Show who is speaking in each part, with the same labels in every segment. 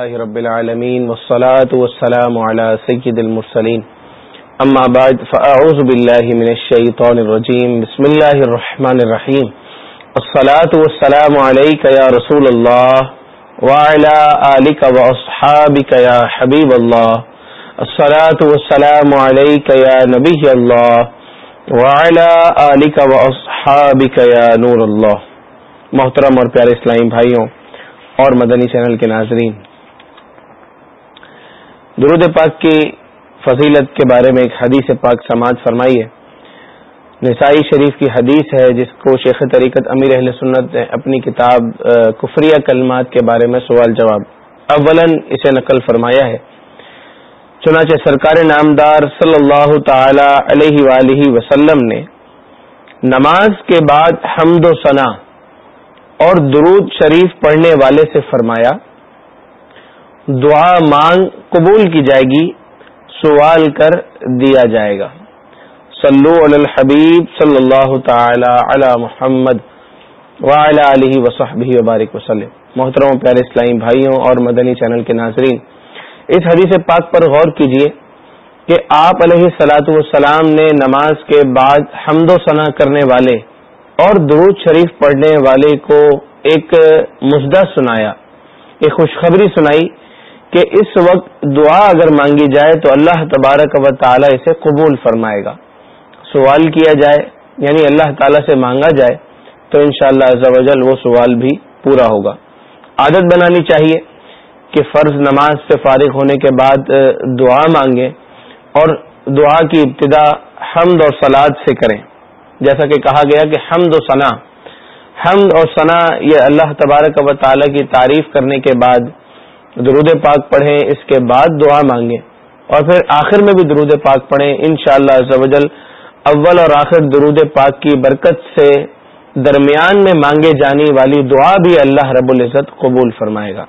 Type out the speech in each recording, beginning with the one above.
Speaker 1: لله رب العالمين والصلاة والسلام على سيد المرسلين أما بعد فأعوذ بالله من الشيطان الرجيم بسم الله الرحمن الرحيم الصلاة والسلام عليك يا رسول الله وعلى آلك وأصحابك يا حبيب الله الصلاة والسلام عليك يا نبي الله وعلى آلك وأصحابك يا نور الله محترم اور پیارے اسلامی بھائیوں اور مدنی چینل کے ناظرین درود پاک کی فضیلت کے بارے میں ایک حدیث پاک سماج فرمائی ہے۔ نسائی شریف کی حدیث ہے جس کو شیخ طریقت امیر اہل سنت نے اپنی کتاب کفریہ کلمات کے بارے میں سوال جواب۔ اولن اسے نقل فرمایا ہے۔ چنانچہ سرکار نامدار صلی اللہ تعالی علیہ وآلہ وسلم نے نماز کے بعد حمد و ثنا اور درود شریف پڑھنے والے سے فرمایا دعا مانگ قبول کی جائے گی، سوال کر دیا جائے گا۔ صلو علی الحبیب صلی اللہ تعالی علی محمد وعلی علیہ وصحبہ وبارک وسلم۔ محترم پیارے اسلامی بھائیوں اور مدنی چینل کے ناظرین، اس حدیث پاک پر غور کیجیے کہ آپ علیہ سلاۃ والسلام نے نماز کے بعد حمد و ثنا کرنے والے اور درود شریف پڑھنے والے کو ایک مزدہ سنایا، ایک خوشخبری سنائی کہ اس وقت دعا اگر مانگی جائے تو اللہ تبارک و تعالی اسے قبول فرمائے گا۔ سوال کیا جائے یعنی اللہ تعالی سے مانگا جائے، تو انشاءاللہ شاء اللہ وہ سوال بھی پورا ہوگا۔ عادت بنانی چاہیے کہ فرض نماز سے فارغ ہونے کے بعد دعا مانگیں اور دعا کی ابتدا حمد اور سلاد سے کریں۔ جیسا کہ کہا گیا کہ حمد و ثنا حمد اور ثنا یہ اللہ تبارک و تعالی کی تعریف کرنے کے بعد درود پاک پڑھیں، اس کے بعد دعا مانگیں۔ اور پھر آخر میں بھی درود پاک پڑھیں ان شاء اللہ اول اور آخر درود پاک کی برکت سے درمیان میں مانگے جانے والی دعا بھی اللہ رب العزت قبول فرمائے گا۔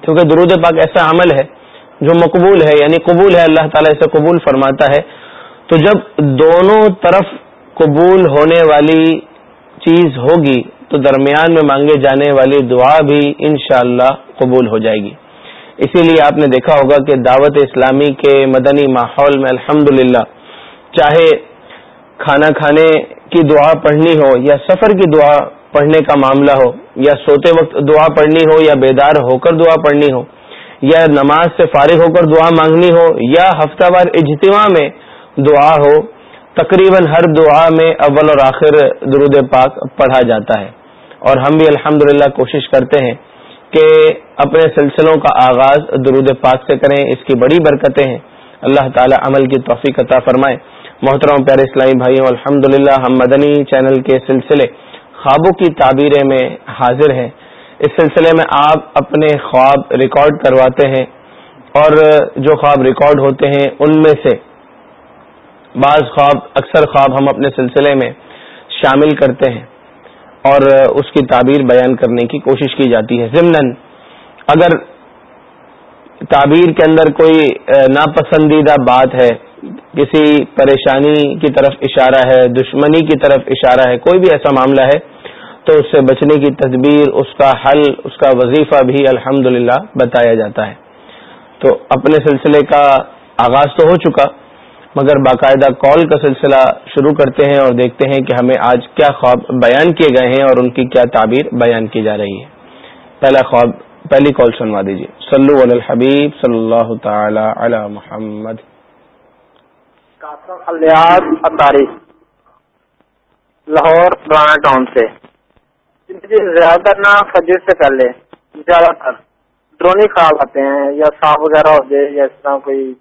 Speaker 1: کیونکہ درود پاک ایسا عمل ہے جو مقبول ہے یعنی قبول ہے، اللہ تعالیٰ اسے قبول فرماتا ہے۔ تو جب دونوں طرف قبول ہونے والی چیز ہوگی، تو درمیان میں مانگے جانے والی دعا بھی انشاءاللہ اللہ قبول ہو جائے گی۔ اسی لیے آپ نے دیکھا ہوگا کہ دعوت اسلامی کے مدنی ماحول میں الحمد چاہے کھانا کھانے کی دعا پڑھنی ہو یا سفر کی دعا پڑھنے کا معاملہ ہو، یا سوتے وقت دعا پڑھنی ہو یا بیدار ہو کر دعا پڑھنی ہو، یا نماز سے فارغ ہو کر دعا مانگنی ہو، یا ہفتہ وار اجتماع میں دعا ہو، تقریباً ہر دعا میں اول اور آخر درود پاک پڑھا جاتا ہے۔ اور ہم بھی الحمد کوشش کرتے ہیں کہ اپنے سلسلوں کا آغاز درود پاک سے کریں، اس کی بڑی برکتیں ہیں۔ اللہ تعالی عمل کی توفیق عطا فرمائے۔ محترم پیارے اسلامی بھائیوں الحمد ہم مدنی چینل کے سلسلے خوابوں کی تعبیریں میں حاضر ہیں۔ اس سلسلے میں آپ اپنے خواب ریکارڈ کرواتے ہیں اور جو خواب ریکارڈ ہوتے ہیں، ان میں سے بعض خواب، اکثر خواب ہم اپنے سلسلے میں شامل کرتے ہیں۔ اور اس کی تعبیر بیان کرنے کی کوشش کی جاتی ہے۔ ضمن اگر تعبیر کے اندر کوئی ناپسندیدہ بات ہے، کسی پریشانی کی طرف اشارہ ہے، دشمنی کی طرف اشارہ ہے، کوئی بھی ایسا معاملہ ہے، تو اس سے بچنے کی تدبیر، اس کا حل، اس کا وظیفہ بھی الحمد بتایا جاتا ہے۔ تو اپنے سلسلے کا آغاز تو ہو چکا مگر باقاعدہ کال کا سلسلہ شروع کرتے ہیں اور دیکھتے ہیں کہ ہمیں آج کیا خواب بیان کیے گئے ہیں اور ان کی کیا تعبیر بیان کی جا رہی ہے پہلا خواب، پہلی کال سنوا دیجیے سلو علی الحبیب صلی اللہ تعالی علی محمد۔
Speaker 2: لاہور رانا ٹاؤن سے۔ زیادہ نہ فجر سے پہلے، زیادہ تر۔ ڈرونی خواب آتے ہیں یا صاف وغیرہ ہو جائے یا اس طرح کوئی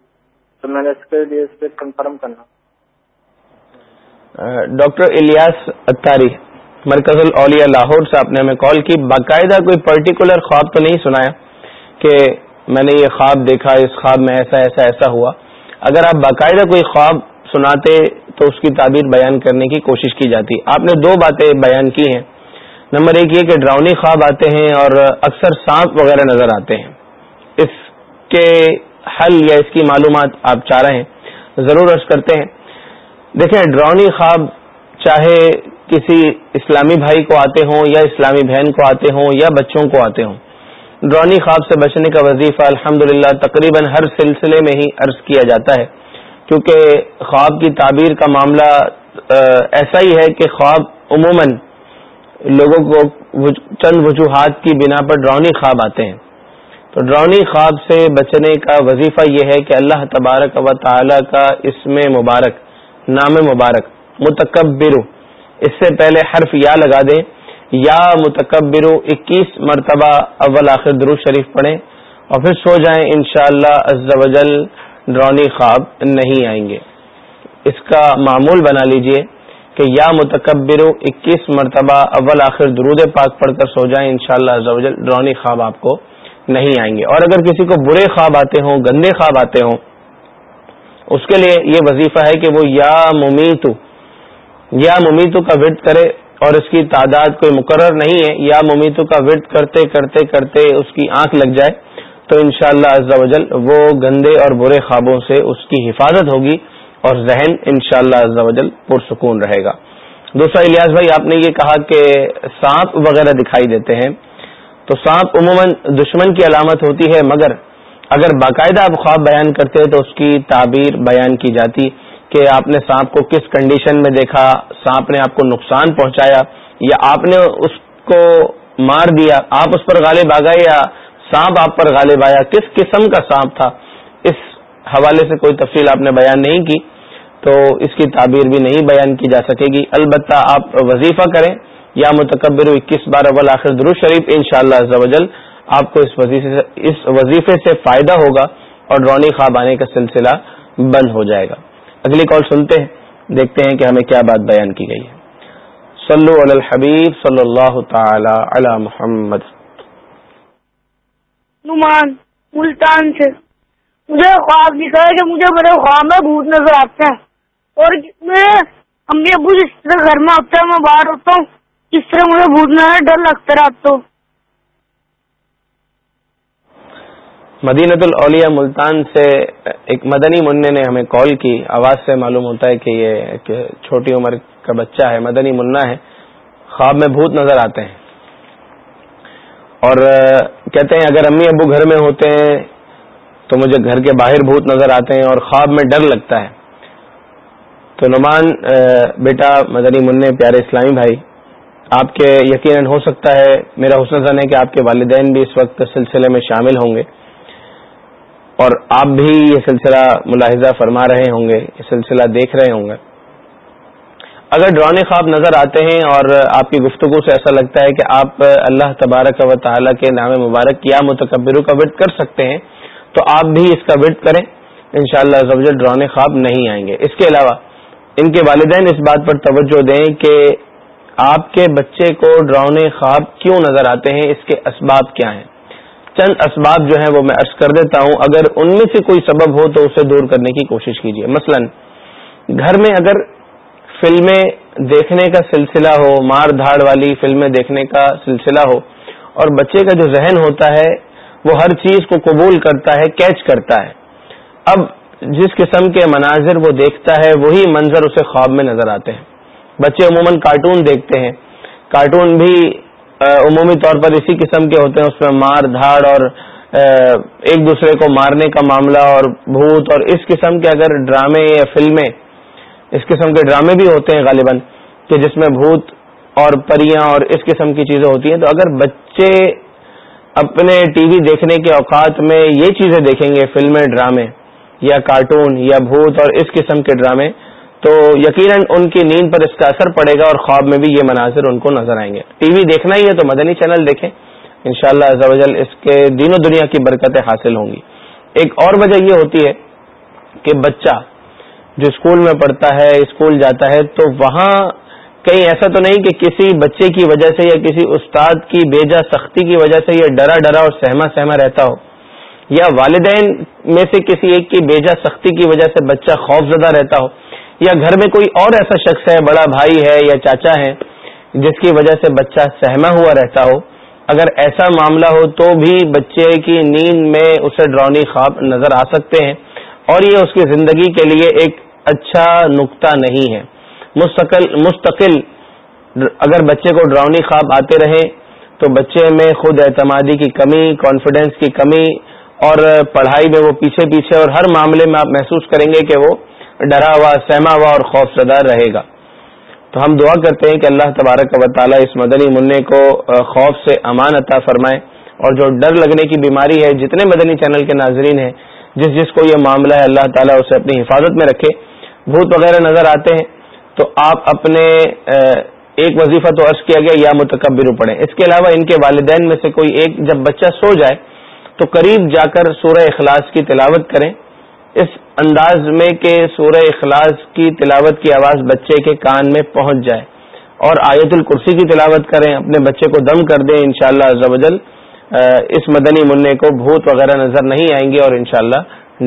Speaker 2: تو میں نے اس کے لیے اس پہ کنفرم کرنا۔
Speaker 1: ڈاکٹر الیاس اتاری مرکز الاولیاء لاہور سے آپ نے ہمیں کال کی۔ باقاعدہ کوئی پرٹیکولر خواب تو نہیں سنایا کہ میں نے یہ خواب دیکھا، اس خواب میں ایسا ایسا ایسا ہوا۔ اگر آپ باقاعدہ کوئی خواب سناتے تو اس کی تعبیر بیان کرنے کی کوشش کی جاتی۔ آپ نے دو باتیں بیان کی ہیں۔ نمبر ایک یہ کہ ڈراؤنی خواب آتے ہیں اور اکثر سانپ وغیرہ نظر آتے ہیں۔ اس کے حل یا اس کی معلومات آپ چاہ رہے ہیں، ضرور عرض کرتے ہیں۔ دیکھیں، ڈرونی خواب چاہے کسی اسلامی بھائی کو آتے ہوں یا اسلامی بہن کو آتے ہوں یا بچوں کو آتے ہوں، ڈرونی خواب سے بچنے کا وظیفہ الحمد للہ تقریباً ہر سلسلے میں ہی عرض کیا جاتا ہے۔ کیونکہ خواب کی تعبیر کا معاملہ ایسا ہی ہے کہ خواب عموماً لوگوں کو چند وجوہات کی بنا پر ڈرونی خواب آتے ہیں۔ تو ڈرونی خواب سے بچنے کا وظیفہ یہ ہے کہ اللہ تبارک و تعالی کا اسم مبارک، نام مبارک، متکبر، اس سے پہلے حرف یا لگا دیں، یا متکبر، اکیس مرتبہ اول آخر درو شریف پڑھیں اور پھر سو جائیں انشاءاللہ شاء اللہ ڈرونی خواب نہیں آئیں گے۔ اس کا معمول بنا لیجیے کہ یا متکبر، اکیس مرتبہ اول آخر درود پاک پڑھ کر سو جائیں ان شاء اللہ ڈرونی خواب آپ کو نہیں آئیں گے۔ اور اگر کسی کو برے خواب آتے ہوں، گندے خواب آتے ہوں، اس کے لیے یہ وظیفہ ہے کہ وہ یا ممیتو یا ممیتو کا ورد کرے اور اس کی تعداد کوئی مقرر نہیں ہے، یا ممیتو کا ورد کرتے کرتے کرتے اس کی آنکھ لگ جائے، تو انشاءاللہ شاء اللہ وہ گندے اور برے خوابوں سے اس کی حفاظت ہوگی اور ذہن ان شاء اللہ پرسکون رہے گا۔ دوسرا الیاس بھائی، آپ نے یہ کہا کہ سانپ وغیرہ دکھائی دیتے ہیں۔ تو سانپ عموماً دشمن کی علامت ہوتی ہے، مگر اگر باقاعدہ آپ خواب بیان کرتے تو اس کی تعبیر بیان کی جاتی کہ آپ نے سانپ کو کس کنڈیشن میں دیکھا، سانپ نے آپ کو نقصان پہنچایا یا آپ نے اس کو مار دیا، آپ اس پر غالب آ گئے یا سانپ آپ پر غالب آیا، کس قسم کا سانپ تھا؟ اس حوالے سے کوئی تفصیل آپ نے بیان نہیں کی تو اس کی تعبیر بھی نہیں بیان کی جا سکے گی۔ البتہ آپ وظیفہ کریں یا متکبر اکیس بار اول آخر درو شریف ان شاء اللہ آپ کو اس وظیفے سے اس وظیفے سے فائدہ ہوگا اور رونی خواب آنے کا سلسلہ بند ہو جائے گا۔ اگلی کال سنتے ہیں، دیکھتے ہیں کہ ہمیں کیا بات بیان کی گئی ہے۔ صلو علی الحبیب، صلی اللہ تعالی علی محمد۔
Speaker 3: نمان، ملتان سے۔ مجھے خواب دکھا ہے کہ مجھے میرے خواب میں بھوت نظر آتے ہیں۔ اور میرے امی ابو جس طرح گھر میں آتا ہے میں باہر ہوتا ہوں۔ اس طرح مجھے بھوت نظر ڈر لگتا رہتا ہوں
Speaker 1: مدینت الاولیاء ملتان سے ایک مدنی منع نے ہمیں کال کی آواز سے معلوم ہوتا ہے کہ یہ چھوٹی عمر کا بچہ ہے مدنی منا ہے خواب میں بھوت نظر آتے ہیں اور کہتے ہیں اگر امی ابو گھر میں ہوتے ہیں تو مجھے گھر کے باہر بھوت نظر آتے ہیں اور خواب میں ڈر لگتا ہے تو نعمان بیٹا مدنی منع پیارے اسلامی بھائی آپ کے یقیناً ہو سکتا ہے، میرا حسن زن ہے کہ آپ کے والدین بھی اس وقت سلسلے میں شامل ہوں گے۔ اور آپ بھی یہ سلسلہ ملاحظہ فرما رہے ہوں گے، یہ سلسلہ دیکھ رہے ہوں گے۔ اگر ڈرانے خواب نظر آتے ہیں اور آپ کی گفتگو سے ایسا لگتا ہے کہ آپ اللہ تبارک و تعالیٰ کے نام مبارک یا متکبروں کا ورد کر سکتے ہیں، تو آپ بھی اس کا ورد کریں۔ انشاءاللہ شاء اللہ ڈرانے خواب نہیں آئیں گے۔ اس کے علاوہ ان کے والدین اس بات پر توجہ دیں کہ آپ کے بچے کو ڈراؤنے خواب کیوں نظر آتے ہیں؟ اس کے اسباب کیا ہیں؟ چند اسباب جو ہیں وہ میں عرض کر دیتا ہوں۔ اگر ان میں سے کوئی سبب ہو تو اسے دور کرنے کی کوشش کیجیے مثلا، گھر میں اگر فلمیں دیکھنے کا سلسلہ ہو، مار دھاڑ والی فلمیں دیکھنے کا سلسلہ ہو، اور بچے کا جو ذہن ہوتا ہے، وہ ہر چیز کو قبول کرتا ہے، کیچ کرتا ہے، اب جس قسم کے مناظر وہ دیکھتا ہے، وہی منظر اسے خواب میں نظر آتے ہیں۔ بچے عموماً کارٹون دیکھتے ہیں۔ کارٹون بھی عمومی طور پر اسی قسم کے ہوتے ہیں، اس میں مار، دھاڑ اور ایک دوسرے کو مارنے کا معاملہ اور بھوت اور اس قسم کے اگر ڈرامے یا فلمیں، اس قسم کے ڈرامے بھی ہوتے ہیں غالباً، کہ جس میں بھوت اور پریاں اور اس قسم کی چیزیں ہوتی ہیں، تو اگر بچے اپنے ٹی وی دیکھنے کے اوقات میں یہ چیزیں دیکھیں گے، فلمیں، ڈرامے یا کارٹون یا بھوت اور اس قسم کے ڈرامے تو یقیناً ان کی نیند پر اس کا اثر پڑے گا اور خواب میں بھی یہ مناظر ان کو نظر آئیں گے۔ ٹی وی دیکھنا ہی ہے تو مدنی چینل دیکھیں۔ ان شاء اللہ اس کے دینوں دنیا کی برکتیں حاصل ہوں گی۔ ایک اور وجہ یہ ہوتی ہے کہ بچہ جو اسکول میں پڑھتا ہے، اسکول جاتا ہے، تو وہاں کہیں ایسا تو نہیں کہ کسی بچے کی وجہ سے یا کسی استاد کی بیجا سختی کی وجہ سے یہ ڈرا ڈرا اور سہما سہما رہتا ہو۔ یا والدین میں سے کسی ایک کی بیجا سختی کی وجہ سے بچہ خوف زدہ رہتا ہو۔ یا گھر میں کوئی اور ایسا شخص ہے، بڑا بھائی ہے یا چاچا ہے، جس کی وجہ سے بچہ سہما ہوا رہتا ہو، اگر ایسا معاملہ ہو تو بھی بچے کی نیند میں اسے ڈرونی خواب نظر آ سکتے ہیں۔ اور یہ اس کی زندگی کے لیے ایک اچھا نقطہ نہیں ہے۔ مستقل مستقل اگر بچے کو ڈراؤنی خواب آتے رہے تو بچے میں خود اعتمادی کی کمی کانفیڈینس کی کمی اور پڑھائی میں وہ پیچھے پیچھے اور ہر معاملے میں آپ محسوس کریں گے کہ وہ ڈرا ہوا سہما ہوا اور خوف زدہ رہے گا۔ تو ہم دعا کرتے ہیں کہ اللہ تبارک و تعالیٰ اس مدنی منع کو خوف سے امان عطا فرمائے۔ اور جو ڈر لگنے کی بیماری ہے، جتنے مدنی چینل کے ناظرین ہیں، جس جس کو یہ معاملہ ہے، اللہ تعالیٰ اسے اپنی حفاظت میں رکھے۔ بھوت وغیرہ نظر آتے ہیں، تو آپ اپنے ایک وظیفہ تو عرض کیا گیا، یا متکبر پڑھیں۔ اس کے علاوہ ان کے والدین میں سے کوئی ایک جب بچہ سو جائے، تو قریب جا کر سورہ اخلاص کی تلاوت کریں۔ اس انداز میں کہ سورہ اخلاص کی تلاوت کی آواز بچے کے کان میں پہنچ جائے اور آیت الکرسی کی تلاوت کریں، اپنے بچے کو دم کر دیں انشاءاللہ شاء اللہ اس مدنی منع کو بھوت وغیرہ نظر نہیں آئیں گے اور انشاءاللہ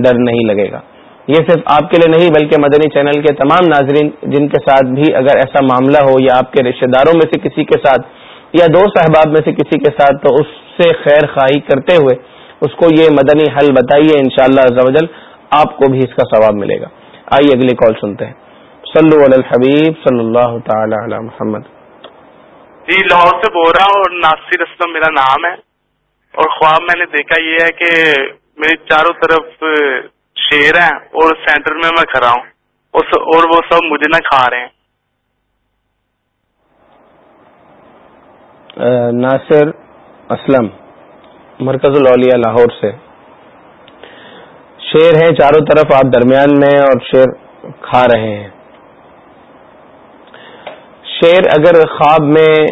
Speaker 1: ڈر نہیں لگے گا۔ یہ صرف آپ کے لیے نہیں بلکہ مدنی چینل کے تمام ناظرین جن کے ساتھ بھی اگر ایسا معاملہ ہو یا آپ کے رشتہ داروں میں سے کسی کے ساتھ یا دوست احباب میں سے کسی کے ساتھ تو اس سے خیر خواہی کرتے ہوئے اس کو یہ مدنی حل بتائیے ان شاء اللہ آپ کو بھی اس کا ثواب ملے گا۔ آئیے اگلی کال سنتے ہیں۔ صلو علی الحبیب صلی اللہ تعالی علی محمد۔
Speaker 4: جی لاہور سے بول رہا ہوں اور ناصر اسلم میرا نام ہے۔ اور خواب میں نے دیکھا یہ ہے کہ میری چاروں طرف شیر ہیں اور سینٹر میں میں کھڑا ہوں۔ اور وہ سب مجھے نہ کھا رہے ہیں۔
Speaker 1: ناصر اسلم مرکز الاولیاء لاہور سے۔ شیر ہیں چاروں طرف آپ درمیان میں اور شیر کھا رہے ہیں۔ شیر اگر خواب میں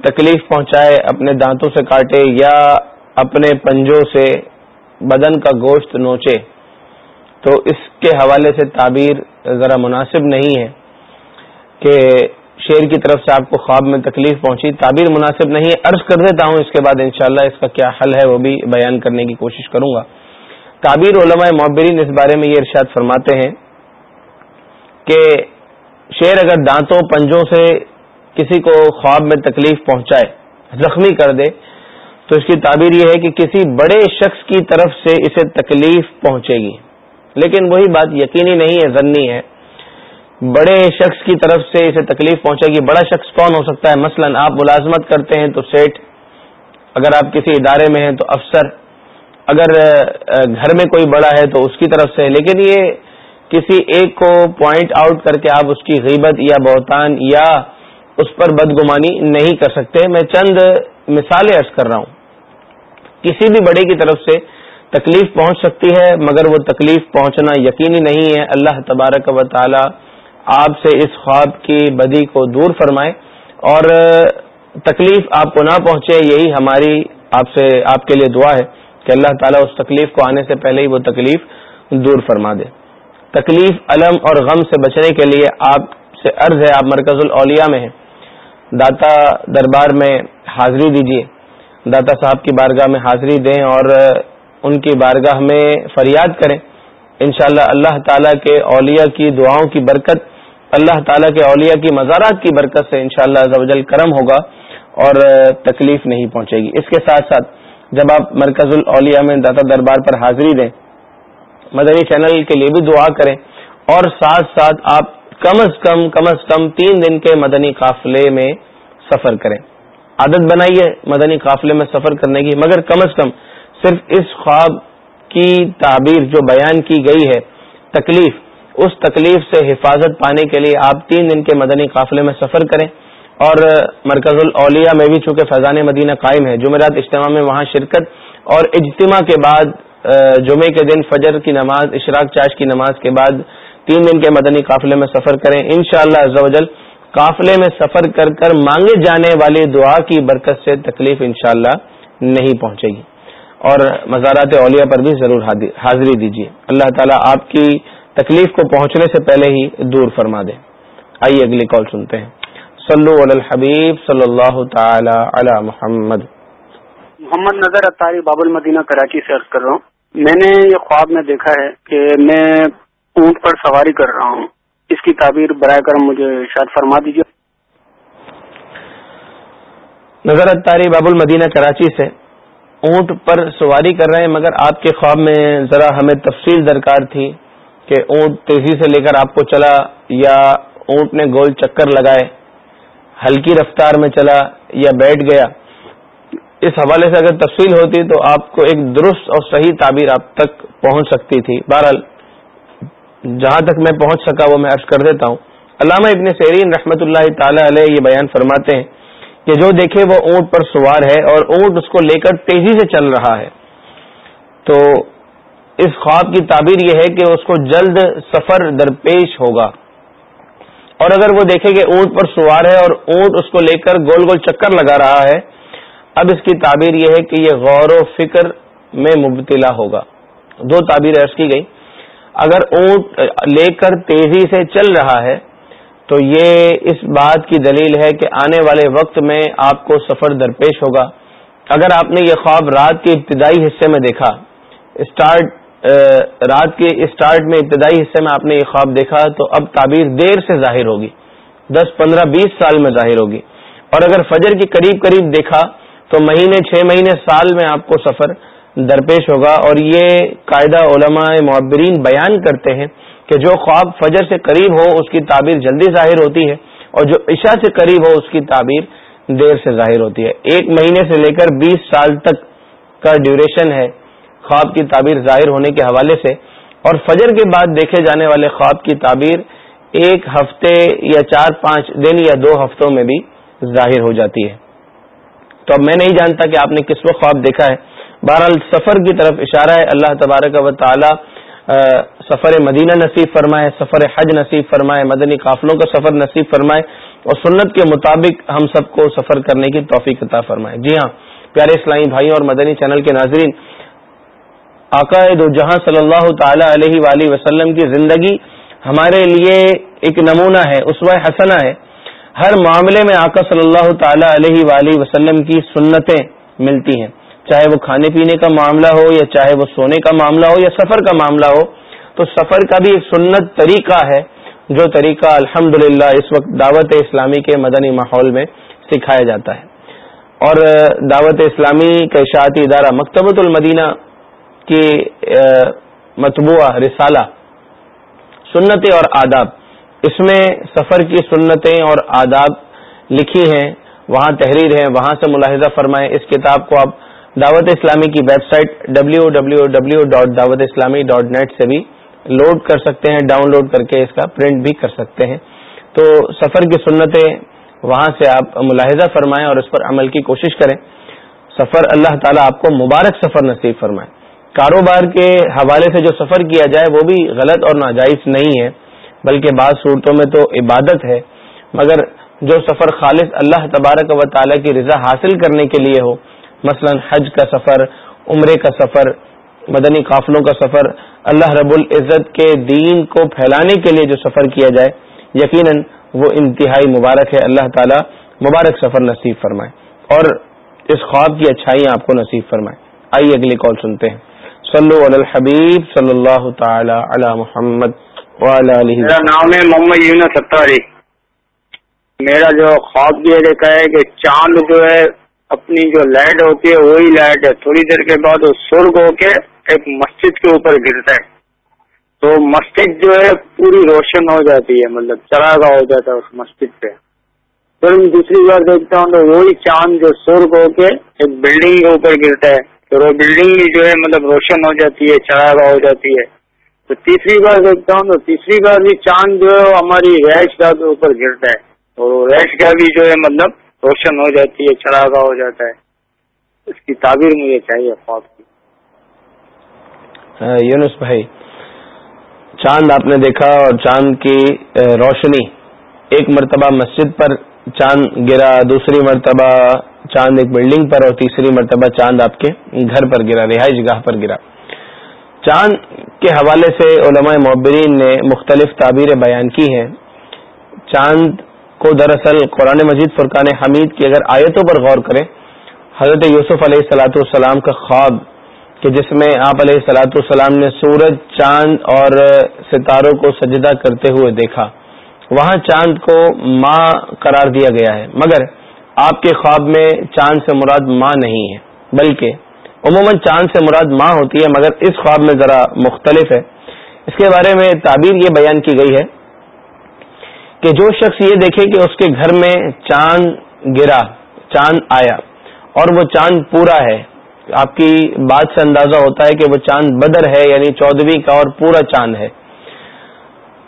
Speaker 1: تکلیف پہنچائے، اپنے دانتوں سے کاٹے یا اپنے پنجوں سے بدن کا گوشت نوچے، تو اس کے حوالے سے تعبیر ذرا مناسب نہیں ہے کہ شیر کی طرف سے آپ کو خواب میں تکلیف پہنچی۔ تعبیر مناسب نہیں ہے۔ عرض کر دیتا ہوں اس کے بعد انشاءاللہ اس کا کیا حل ہے وہ بھی بیان کرنے کی کوشش کروں گا۔ تعبیر علماء معبرین اس بارے میں یہ ارشاد فرماتے ہیں کہ شیر اگر دانتوں پنجوں سے کسی کو خواب میں تکلیف پہنچائے، زخمی کر دے، تو اس کی تعبیر یہ ہے کہ کسی بڑے شخص کی طرف سے اسے تکلیف پہنچے گی۔ لیکن وہی بات یقینی نہیں ہے ضنی ہے۔ بڑے شخص کی طرف سے اسے تکلیف پہنچے گی۔ بڑا شخص کون ہو سکتا ہے؟ مثلا آپ ملازمت کرتے ہیں تو سیٹ اگر آپ کسی ادارے میں ہیں تو افسر۔ اگر گھر میں کوئی بڑا ہے تو اس کی طرف سے، لیکن یہ کسی ایک کو پوائنٹ آؤٹ کر کے آپ اس کی غیبت یا بہتان یا اس پر بدگمانی نہیں کر سکتے۔ میں چند مثالیں ارض کر رہا ہوں۔ کسی بھی بڑے کی طرف سے تکلیف پہنچ سکتی ہے، مگر وہ تکلیف پہنچنا یقینی نہیں ہے۔ اللہ تبارک و تعالی آپ سے اس خواب کی بدی کو دور فرمائے اور تکلیف آپ کو نہ پہنچے، یہی ہماری آپ سے، آپ کے لیے دعا ہے۔ کہ اللہ تعالیٰ اس تکلیف کو آنے سے پہلے ہی وہ تکلیف دور فرما دے۔ تکلیف علم اور غم سے بچنے کے لیے آپ سے عرض ہے، آپ مرکز الاولیاء میں ہیں۔ داتا دربار میں حاضری دیجیے داتا صاحب کی بارگاہ میں حاضری دیں اور ان کی بارگاہ میں فریاد کریں۔ انشاءاللہ اللہ تعالیٰ کے اولیاء کی دعاؤں کی برکت، اللہ تعالیٰ کے اولیاء کی مزارات کی برکت سے انشاءاللہ شاء اللہ کرم ہوگا اور تکلیف نہیں پہنچے گی۔ اس کے ساتھ ساتھ جب آپ مرکز الاولیاء میں داتا دربار پر حاضری دیں، مدنی چینل کے لیے بھی دعا کریں اور ساتھ ساتھ آپ کم از کم کم از کم تین دن کے مدنی قافلے میں سفر کریں۔ عادت بنائیے مدنی قافلے میں سفر کرنے کی، مگر کم از کم صرف اس خواب کی تعبیر جو بیان کی گئی ہے، تکلیف، اس تکلیف سے حفاظت پانے کے لیے آپ تین دن کے مدنی قافلے میں سفر کریں۔ اور مرکز الاولیاء میں بھی چونکہ فیضان مدینہ قائم ہے، جمعرات اجتماع میں وہاں شرکت اور اجتماع کے بعد جمعے کے دن فجر کی نماز، اشراق چاش کی نماز کے بعد تین دن کے مدنی قافلے میں سفر کریں۔ انشاءاللہ شاء اللہ قافلے میں سفر کر کر مانگے جانے والی دعا کی برکت سے تکلیف انشاءاللہ نہیں پہنچے گی۔ اور مزارات اولیاء پر بھی ضرور حاضری دیجیے۔ اللہ تعالیٰ آپ کی تکلیف کو پہنچنے سے پہلے ہی دور فرما دے۔ آئیے اگلی کال سنتے ہیں۔ صلو علی الحبیب صلی اللہ تعالی علی محمد.
Speaker 5: محمد نظر اطاری باب المدینہ کراچی سے عرض کر رہا ہوں. میں نے یہ خواب میں دیکھا ہے کہ میں اونٹ پر سواری کر رہا ہوں. اس کی تعبیر برائے کرم مجھے شاید فرما دیجیے۔
Speaker 1: نظر اتاری باب المدینہ کراچی سے اونٹ پر سواری کر رہے ہیں مگر آپ کے خواب میں ذرا ہمیں تفصیل درکار تھی کہ اونٹ تیزی سے لے کر آپ کو چلا یا اونٹ نے گول چکر لگائے۔ ہلکی رفتار میں چلا یا بیٹھ گیا، اس حوالے سے اگر تفصیل ہوتی تو آپ کو ایک درست اور صحیح تعبیر آپ تک پہنچ سکتی تھی۔ بہرحال، جہاں تک میں پہنچ سکا وہ میں عرض کر دیتا ہوں۔ علامہ ابن سیرین رحمۃ اللہ تعالی علیہ یہ بیان فرماتے ہیں کہ جو دیکھے وہ اونٹ پر سوار ہے اور اونٹ اس کو لے کر تیزی سے چل رہا ہے۔ تو اس خواب کی تعبیر یہ ہے کہ اس کو جلد سفر درپیش ہوگا۔ اور اگر وہ دیکھے کہ اونٹ پر سوار ہے اور اونٹ اس کو لے کر گول گول چکر لگا رہا ہے، اب اس کی تعبیر یہ ہے کہ یہ غور و فکر میں مبتلا ہوگا۔ دو تعبیر عرض کی گئی۔ اگر اونٹ لے کر تیزی سے چل رہا ہے، تو یہ اس بات کی دلیل ہے کہ آنے والے وقت میں آپ کو سفر درپیش ہوگا۔ اگر آپ نے یہ خواب رات کے ابتدائی حصے میں دیکھا، اسٹارٹ رات کے اسٹارٹ میں ابتدائی حصے میں آپ نے یہ خواب دیکھا تو اب تعبیر دیر سے ظاہر ہوگی۔ دس، پندرہ، بیس سال میں ظاہر ہوگی۔ اور اگر فجر کی قریب قریب دیکھا تو مہینے، چھ مہینے، سال میں آپ کو سفر درپیش ہوگا۔ اور یہ قاعدہ علماء معبرین بیان کرتے ہیں کہ جو خواب فجر سے قریب ہو اس کی تعبیر جلدی ظاہر ہوتی ہے اور جو عشاء سے قریب ہو اس کی تعبیر دیر سے ظاہر ہوتی ہے۔ ایک مہینے سے لے کر بیس سال تک کا ڈیوریشن ہے۔ خواب کی تعبیر ظاہر ہونے کے حوالے سے اور فجر کے بعد دیکھے جانے والے خواب کی تعبیر ایک ہفتے یا چار پانچ دن یا دو ہفتوں میں بھی ظاہر ہو جاتی ہے۔ تو اب میں نہیں جانتا کہ آپ نے کس وقت خواب دیکھا ہے۔ بہرحال سفر کی طرف اشارہ ہے۔ اللہ تبارک و تعالی سفر مدینہ نصیب فرمائے، سفر حج نصیب فرمائے، مدنی قافلوں کا سفر نصیب فرمائے اور سنت کے مطابق ہم سب کو سفر کرنے کی توفیق عطا فرمائے۔ جی ہاں پیارے اسلامی بھائیوں اور مدنی چینل کے ناظرین عقائد جہاں صلی اللہ تعالی علیہ وآلہ وسلم کی زندگی ہمارے لیے ایک نمونہ ہے اسوہ حسنہ ہے۔ ہر معاملے میں آقا صلی اللہ تعالی علیہ وآلہ وسلم کی سنتیں ملتی ہیں۔ چاہے وہ کھانے پینے کا معاملہ ہو یا چاہے وہ سونے کا معاملہ ہو یا سفر کا معاملہ ہو، تو سفر کا بھی ایک سنت طریقہ ہے۔ جو طریقہ الحمد اس وقت دعوت اسلامی کے مدنی ماحول میں سکھایا جاتا ہے۔ اور دعوت اسلامی کا اشاعتی ادارہ مکتبۃ المدینہ کی مطبوعہ، رسالہ، سنتیں اور آداب۔ اس میں سفر کی سنتیں اور آداب لکھی ہیں، وہاں تحریر ہے وہاں سے ملاحظہ فرمائیں۔ اس کتاب کو آپ دعوت اسلامی کی website W W W dot Dawat Islami dot net سے بھی لوڈ کر سکتے ہیں، ڈاؤن لوڈ کر کے اس کا پرنٹ بھی کر سکتے ہیں۔ تو سفر کی سنتیں، وہاں سے آپ ملاحظہ فرمائیں اور اس پر عمل کی کوشش کریں۔ سفر اللہ تعالیٰ آپ کو مبارک سفر نصیب فرمائے۔ کاروبار کے حوالے سے جو سفر کیا جائے وہ بھی غلط اور ناجائز نہیں ہے، بلکہ بعض صورتوں میں تو عبادت ہے۔ مگر جو سفر خالص اللہ تبارک و تعالیٰ کی رضا حاصل کرنے کے لیے ہو، مثلا حج کا سفر، عمرے کا سفر، مدنی قافلوں کا سفر، اللہ رب العزت کے دین کو پھیلانے کے لیے جو سفر کیا جائے، یقیناً وہ انتہائی مبارک ہے۔ اللہ تعالی مبارک سفر نصیب فرمائے اور اس خواب کی اچھائی آپ کو نصیب فرمائے۔ آئیے اگلی کال سنتے ہیں۔ صلو علی الحبیب صلی اللہ تعالی علی محمد
Speaker 5: میرا نام ہے محمد یونس ستاری. میرا جو خواب کیا دیکھا ہے کہ چاند جو ہے اپنی جو لائٹ ہوتی ہے وہی لائٹ ہے۔ تھوڑی دیر کے بعد وہ سرگ ہو کے ایک مسجد کے اوپر گرتا ہے۔ تو مسجد جو ہے پوری روشن ہو جاتی ہے مطلب چراغا ہو جاتا ہے اس مسجد پہ۔ پھر میں دوسری بار دیکھتا ہوں تو وہی چاند جو سرگ ہو کے ایک بلڈنگ کے اوپر گرتا ہے۔ پھر وہ بلڈنگ بھی جو ہے مطلب روشن ہو جاتی ہے چراغا ہو جاتی ہے۔ تو تیسری بار دیکھتا ہوں تو تیسری بار بھی چاند جو ہے ہماری رہائش گاہ کے اوپر گرتا ہے۔ اور رہائش گاہ بھی جو ہے مطلب روشن ہو جاتی ہے، چراغا ہو جاتا ہے۔ اس کی تعبیر مجھے چاہیے خواب کی۔
Speaker 1: ہاں، یونس بھائی، چاند آپ نے دیکھا اور چاند کی روشنی ایک مرتبہ مسجد پر چاند گرا، دوسری مرتبہ چاند ایک بلڈنگ پر اور تیسری مرتبہ چاند آپ کے گھر پر گرا، رہائش گاہ پر گرا۔ چاند کے حوالے سے علماء معبرین نے مختلف تعبیریں بیان کی ہیں۔ چاند کو دراصل قرآن مجید فرقان حمید کی اگر آیتوں پر غور کریں، حضرت یوسف علیہ السلاۃ والسلام کا خواب کہ جس میں آپ علیہ السلاۃ والسلام نے سورج، چاند اور ستاروں کو سجدہ کرتے ہوئے دیکھا۔ وہاں چاند کو ماں قرار دیا گیا ہے۔ مگر آپ کے خواب میں چاند سے مراد ماں نہیں ہے، بلکہ عموماً چاند سے مراد ماں ہوتی ہے، مگر اس خواب میں ذرا مختلف ہے۔ اس کے بارے میں تعبیر یہ بیان کی گئی ہے کہ جو شخص یہ دیکھے کہ اس کے گھر میں چاند گرا، چاند آیا اور وہ چاند پورا ہے، آپ کی بات سے اندازہ ہوتا ہے کہ وہ چاند بدر ہے یعنی چودہویں کا اور پورا چاند ہے۔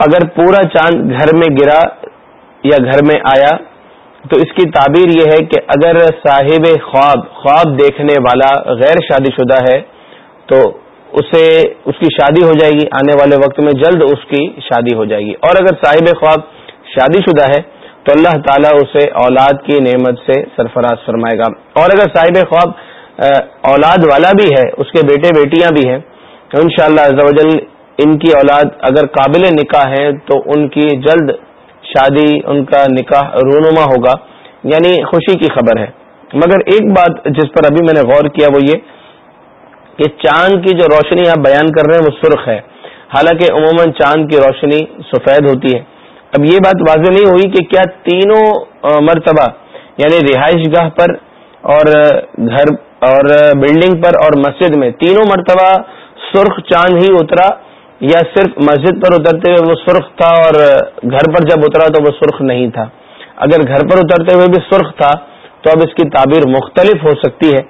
Speaker 1: اگر پورا چاند گھر میں گرا یا گھر میں آیا، تو اس کی تعبیر یہ ہے کہ اگر صاحب خواب خواب دیکھنے والا غیر شادی شدہ ہے، تو اسے، اس کی شادی ہو جائے گی، آنے والے وقت میں جلد اس کی شادی ہو جائے گی۔ اور اگر صاحب خواب شادی شدہ ہے، تو اللہ تعالیٰ اسے اولاد کی نعمت سے سرفراز فرمائے گا۔ اور اگر صاحب خواب اولاد والا بھی ہے، اس کے بیٹے بیٹیاں بھی ہیں، تو ان شاء اللہ ان کی اولاد اگر قابل نکاح ہے تو ان کی جلد شادی، ان کا نکاح رونما ہوگا یعنی خوشی کی خبر ہے۔ مگر ایک بات جس پر ابھی میں نے غور کیا وہ یہ کہ چاند کی جو روشنی آپ بیان کر رہے ہیں وہ سرخ ہے۔ حالانکہ عموماً چاند کی روشنی سفید ہوتی ہے۔ اب یہ بات واضح نہیں ہوئی کہ کیا تینوں مرتبہ یعنی رہائش گاہ پر اور گھر، اور بلڈنگ پر اور مسجد میں تینوں مرتبہ سرخ چاند ہی اترا یا صرف مسجد پر اترتے ہوئے وہ سرخ تھا اور گھر پر جب اترا تو وہ سرخ نہیں تھا۔ اگر گھر پر اترتے ہوئے بھی سرخ تھا تو اب اس کی تعبیر مختلف ہو سکتی ہے۔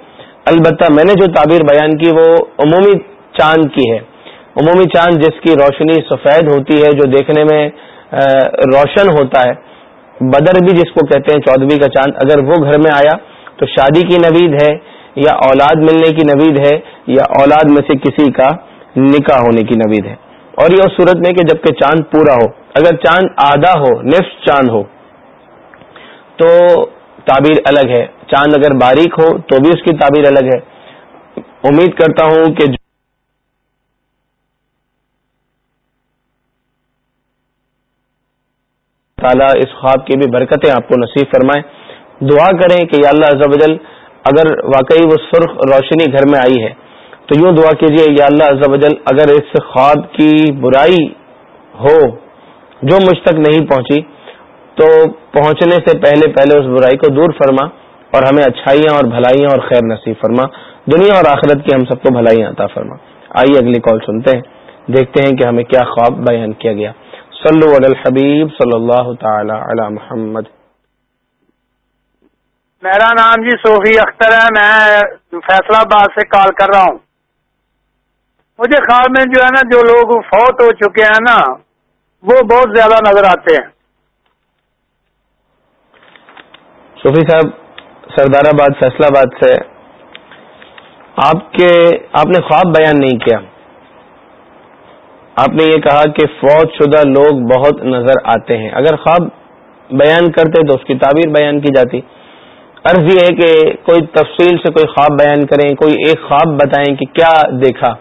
Speaker 1: البتہ میں نے جو تعبیر بیان کی وہ عمومی چاند کی ہے۔ عمومی چاند جس کی روشنی سفید ہوتی ہے، جو دیکھنے میں روشن ہوتا ہے۔ بدر بھی جس کو کہتے ہیں، چودھویں کا چاند۔ اگر وہ گھر میں آیا تو شادی کی نوید ہے یا اولاد ملنے کی نوید ہے یا اولاد میں سے کسی کا نکاح ہونے کی نوید ہے۔ اور یہ اس صورت میں کہ جبکہ چاند پورا ہو، اگر چاند آدھا ہو، نصف چاند ہو، تو تعبیر الگ ہے۔ چاند اگر باریک ہو، تو بھی اس کی تعبیر الگ ہے۔ امید کرتا ہوں کہ تعالیٰ اس خواب کی بھی برکتیں آپ کو نصیب فرمائیں۔ دعا کریں کہ یا اللہ عز و جل، اگر واقعی وہ سرخ روشنی گھر میں آئی ہے تو یوں دعا کیجیے یا اللہ عز و جل، اگر اس خواب کی برائی ہو، جو مجھ تک نہیں پہنچی، تو پہنچنے سے پہلے پہلے اس برائی کو دور فرما اور ہمیں اچھائیاں اور بھلائیاں اور خیر نصیب فرما۔ دنیا اور آخرت کی ہم سب کو بھلائیاں عطا فرما۔ آئیے اگلی کال سنتے ہیں، دیکھتے ہیں کہ ہمیں کیا خواب بیان کیا گیا۔ صلو علی الحبیب صلی اللہ تعالی علی محمد۔
Speaker 6: میرا نام جی صوفی اختر ہے، میں فیصلہ آباد سے کال کر رہا ہوں۔ مجھے خواب میں جو ہے نا، جو لوگ فوت ہو چکے ہیں نا، وہ بہت زیادہ نظر آتے ہیں۔
Speaker 1: صوفی صاحب، سردار آباد فیصلہ آباد سے آپ کے، آپ نے خواب بیان نہیں کیا۔ آپ نے یہ کہا کہ فوج شدہ لوگ بہت نظر آتے ہیں۔ اگر خواب بیان کرتے تو اس کی تعبیر بیان کی جاتی۔ عرض یہ ہے کہ کوئی تفصیل سے کوئی خواب بیان کریں، کوئی ایک خواب بتائیں کہ کیا دیکھا۔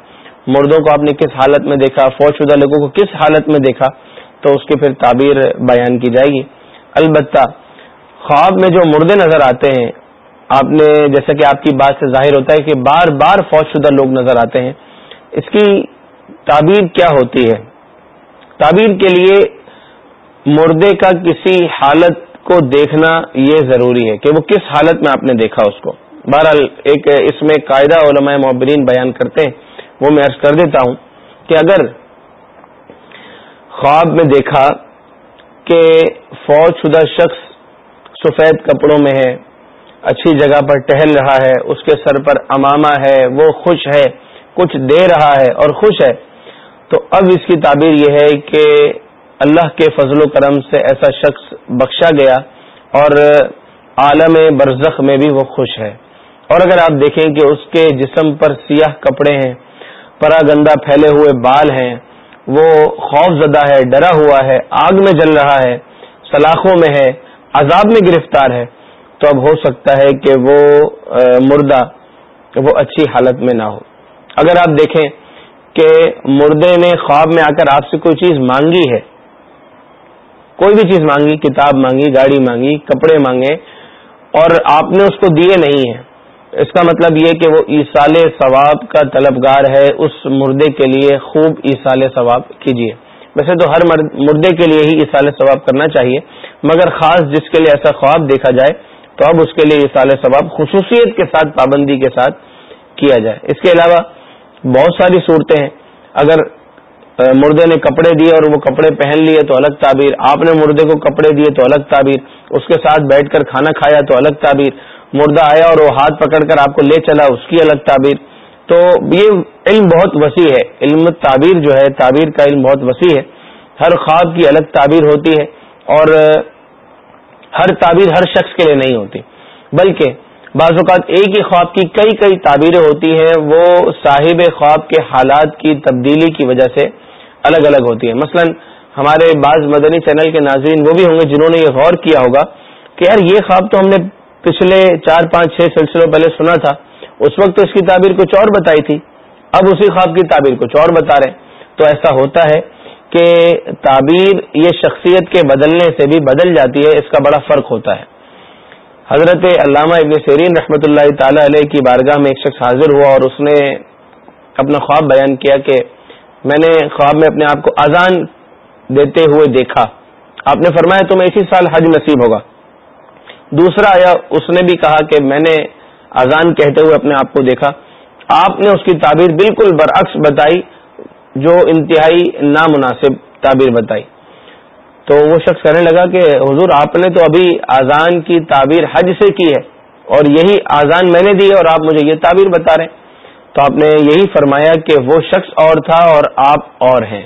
Speaker 1: مردوں کو آپ نے کس حالت میں دیکھا فوج شدہ لوگوں کو کس حالت میں دیکھا، تو اس کی پھر تعبیر بیان کی جائے گی۔ البتہ خواب میں جو مردے نظر آتے ہیں، آپ نے جیسا کہ آپ کی بات سے ظاہر ہوتا ہے کہ بار بار فوج شدہ لوگ نظر آتے ہیں۔ اس کی تعبیر کیا ہوتی ہے؟ تعبیر کے لیے مردے کا کسی حالت کو دیکھنا یہ ضروری ہے کہ وہ کس حالت میں آپ نے دیکھا اس کو۔ بہرحال ایک اس میں قاعدہ علماء محبرین بیان کرتے ہیں۔ وہ میں عرض کر دیتا ہوں کہ اگر خواب میں دیکھا کہ فوج شدہ شخص سفید کپڑوں میں ہے، اچھی جگہ پر ٹہل رہا ہے، اس کے سر پر امامہ ہے، وہ خوش ہے، کچھ دے رہا ہے اور خوش ہے، تو اب اس کی تعبیر یہ ہے کہ اللہ کے فضل و کرم سے ایسا شخص بخشا گیا اور عالم برزخ میں بھی وہ خوش ہے۔ اور اگر آپ دیکھیں کہ اس کے جسم پر سیاہ کپڑے ہیں پرا گندا پھیلے ہوئے بال ہیں، وہ خوف زدہ ہے، ڈرا ہوا ہے، آگ میں جل رہا ہے، سلاخوں میں ہے، عذاب میں گرفتار ہے۔ تو اب ہو سکتا ہے کہ وہ مردہ وہ اچھی حالت میں نہ ہو۔ اگر آپ دیکھیں کہ مردے نے خواب میں آ کر آپ سے کوئی چیز مانگی ہے، کوئی بھی چیز مانگی، کتاب مانگی، گاڑی مانگی، کپڑے مانگے، اور آپ نے اس کو دیے نہیں ہیں اس کا مطلب یہ کہ وہ ایسال ثواب کا طلبگار ہے، اس مردے کے لیے خوب ایسال ثواب کیجیے۔ ویسے تو ہر مردے کے لیے ہی ایسال ثواب کرنا چاہیے، مگر خاص جس کے لیے ایسا خواب دیکھا جائے تو اب اس کے لیے ایسال ثواب خصوصیت کے ساتھ، پابندی کے ساتھ کیا جائے۔ اس کے علاوہ بہت ساری صورتیں ہیں۔ اگر مردے نے کپڑے دیے اور وہ کپڑے پہن لیے تو الگ تعبیر، آپ نے مردے کو کپڑے دیے تو الگ تعبیر، اس کے ساتھ بیٹھ کر کھانا کھایا تو الگ تعبیر مردہ آیا اور وہ ہاتھ پکڑ کر آپ کو لے چلا، اس کی الگ تعبیر۔ تو یہ علم بہت وسیع ہے۔ علم تعبیر جو ہے، تعبیر کا علم بہت وسیع ہے۔ ہر خواب کی الگ تعبیر ہوتی ہے اور ہر تعبیر ہر شخص کے لیے نہیں ہوتی۔ بلکہ بعض اوقات ایک ہی خواب کی کئی کئی تعبیریں ہوتی ہیں، وہ صاحب خواب کے حالات کی تبدیلی کی وجہ سے الگ الگ ہوتی ہیں۔ مثلا ہمارے بعض مدنی چینل کے ناظرین وہ بھی ہوں گے جنہوں نے یہ غور کیا ہوگا کہ یار یہ خواب تو ہم نے پچھلے چار پانچ چھ سلسلوں پہلے سنا تھا، اس وقت اس کی تعبیر کچھ اور بتائی تھی، اب اسی خواب کی تعبیر کچھ اور بتا رہے تو ایسا ہوتا ہے کہ تعبیر یہ شخصیت کے بدلنے سے بھی بدل جاتی ہے، اس کا بڑا فرق ہوتا ہے۔ حضرت علامہ ابن سیرین رحمۃ اللہ تعالی علیہ کی بارگاہ میں ایک شخص حاضر ہوا اور اس نے اپنا خواب بیان کیا کہ میں نے خواب میں اپنے آپ کو اذان دیتے ہوئے دیکھا۔ آپ نے فرمایا تمہیں اسی سال حج نصیب ہوگا۔ دوسرا آیا، اس نے بھی کہا کہ میں نے اذان کہتے ہوئے اپنے آپ کو دیکھا۔ آپ نے اس کی تعبیر بالکل برعکس بتائی، جو انتہائی نامناسب تعبیر بتائی۔ تو وہ شخص کہنے لگا کہ، حضور، آپ نے تو ابھی آزان کی تعبیر حج سے کی ہے، اور یہی آزان میں نے دی ہے اور آپ مجھے یہ تعبیر بتا رہے ہیں۔ تو آپ نے یہی فرمایا کہ وہ شخص اور تھا اور آپ اور ہیں۔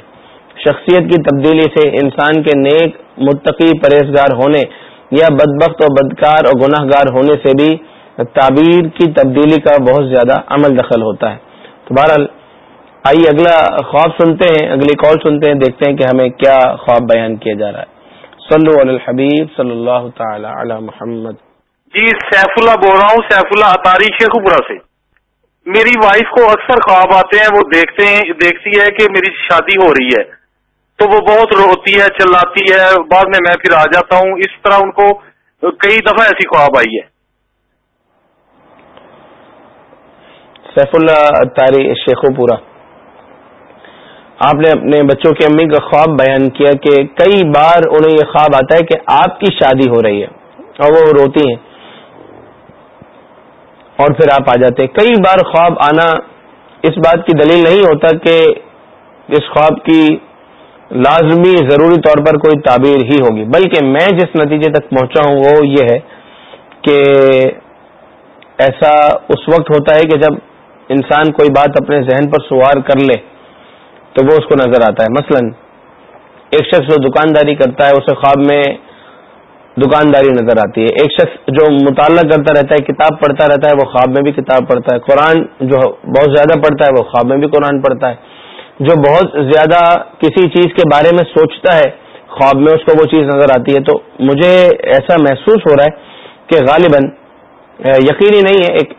Speaker 1: شخصیت کی تبدیلی سے انسان کے نیک متقی پرہیزگار ہونے یا بدبخت اور بدکار اور گناہ گار ہونے سے بھی تعبیر کی تبدیلی کا بہت زیادہ عمل دخل ہوتا ہے۔ تو بہرحال، آئیے اگلا خواب سنتے ہیں، اگلی کال سنتے ہیں، دیکھتے ہیں کہ ہمیں کیا خواب بیان کیا جا رہا ہے۔ صلو علی الحبیب صلی اللہ تعالی علی محمد۔
Speaker 7: جی سیف اللہ بول رہا ہوں، سیف اللہ اطاری شیخ پورا سے۔ میری وائف کو اکثر خواب آتے ہیں، وہ دیکھتے ہیں، دیکھتی ہے کہ میری شادی ہو رہی ہے۔ تو وہ بہت روتی ہے، چلاتی ہے، بعد میں میں پھر آ جاتا ہوں۔ اس طرح ان کو کئی دفعہ ایسی خواب آئی ہے۔
Speaker 1: سیف اللہ تاری، شیخو پورا۔ آپ نے اپنے بچوں کی امی کا خواب بیان کیا کہ کئی بار انہیں یہ خواب آتا ہے کہ آپ کی شادی ہو رہی ہے اور وہ روتی ہیں۔ اور پھر آپ آ جاتے ہیں۔ کئی بار خواب آنا اس بات کی دلیل نہیں ہوتا کہ اس خواب کی لازمی ضروری طور پر کوئی تعبیر ہی ہوگی۔ بلکہ میں جس نتیجے تک پہنچا ہوں وہ یہ ہے کہ ایسا اس وقت ہوتا ہے کہ جب انسان کوئی بات اپنے ذہن پر سوار کر لے تو وہ اس کو نظر آتا ہے۔ مثلا، ایک شخص جو دکانداری کرتا ہے، اسے خواب میں دکانداری نظر آتی ہے۔ ایک شخص جو مطالعہ کرتا رہتا ہے، کتاب پڑھتا رہتا ہے، وہ خواب میں بھی کتاب پڑھتا ہے۔ قرآن جو بہت زیادہ پڑھتا ہے، وہ خواب میں بھی قرآن پڑھتا ہے۔ جو بہت زیادہ کسی چیز کے بارے میں سوچتا ہے، خواب میں اس کو وہ چیز نظر آتی ہے، تو مجھے ایسا محسوس ہو رہا ہے کہ غالباً یقینی نہیں ہے، ایک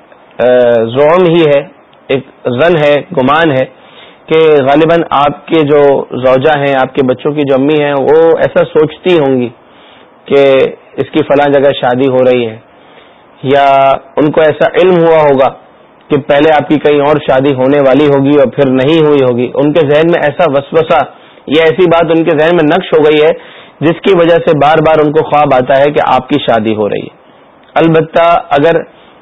Speaker 1: زوم ہی ہے، ایک زن ہے، گمان ہے کہ غالباً آپ کے جو زوجہ ہیں، آپ کے بچوں کی جو امی ہیں، وہ ایسا سوچتی ہوں گی کہ اس کی فلاں جگہ شادی ہو رہی ہے، یا ان کو ایسا علم ہوا ہوگا کہ پہلے آپ کی کہیں اور شادی ہونے والی ہوگی اور پھر نہیں ہوئی ہوگی، ان کے ذہن میں ایسا وسوسہ یا ایسی بات ان کے ذہن میں نقش ہو گئی ہے، جس کی وجہ سے بار بار ان کو خواب آتا ہے کہ آپ کی شادی ہو رہی ہے۔ البتہ اگر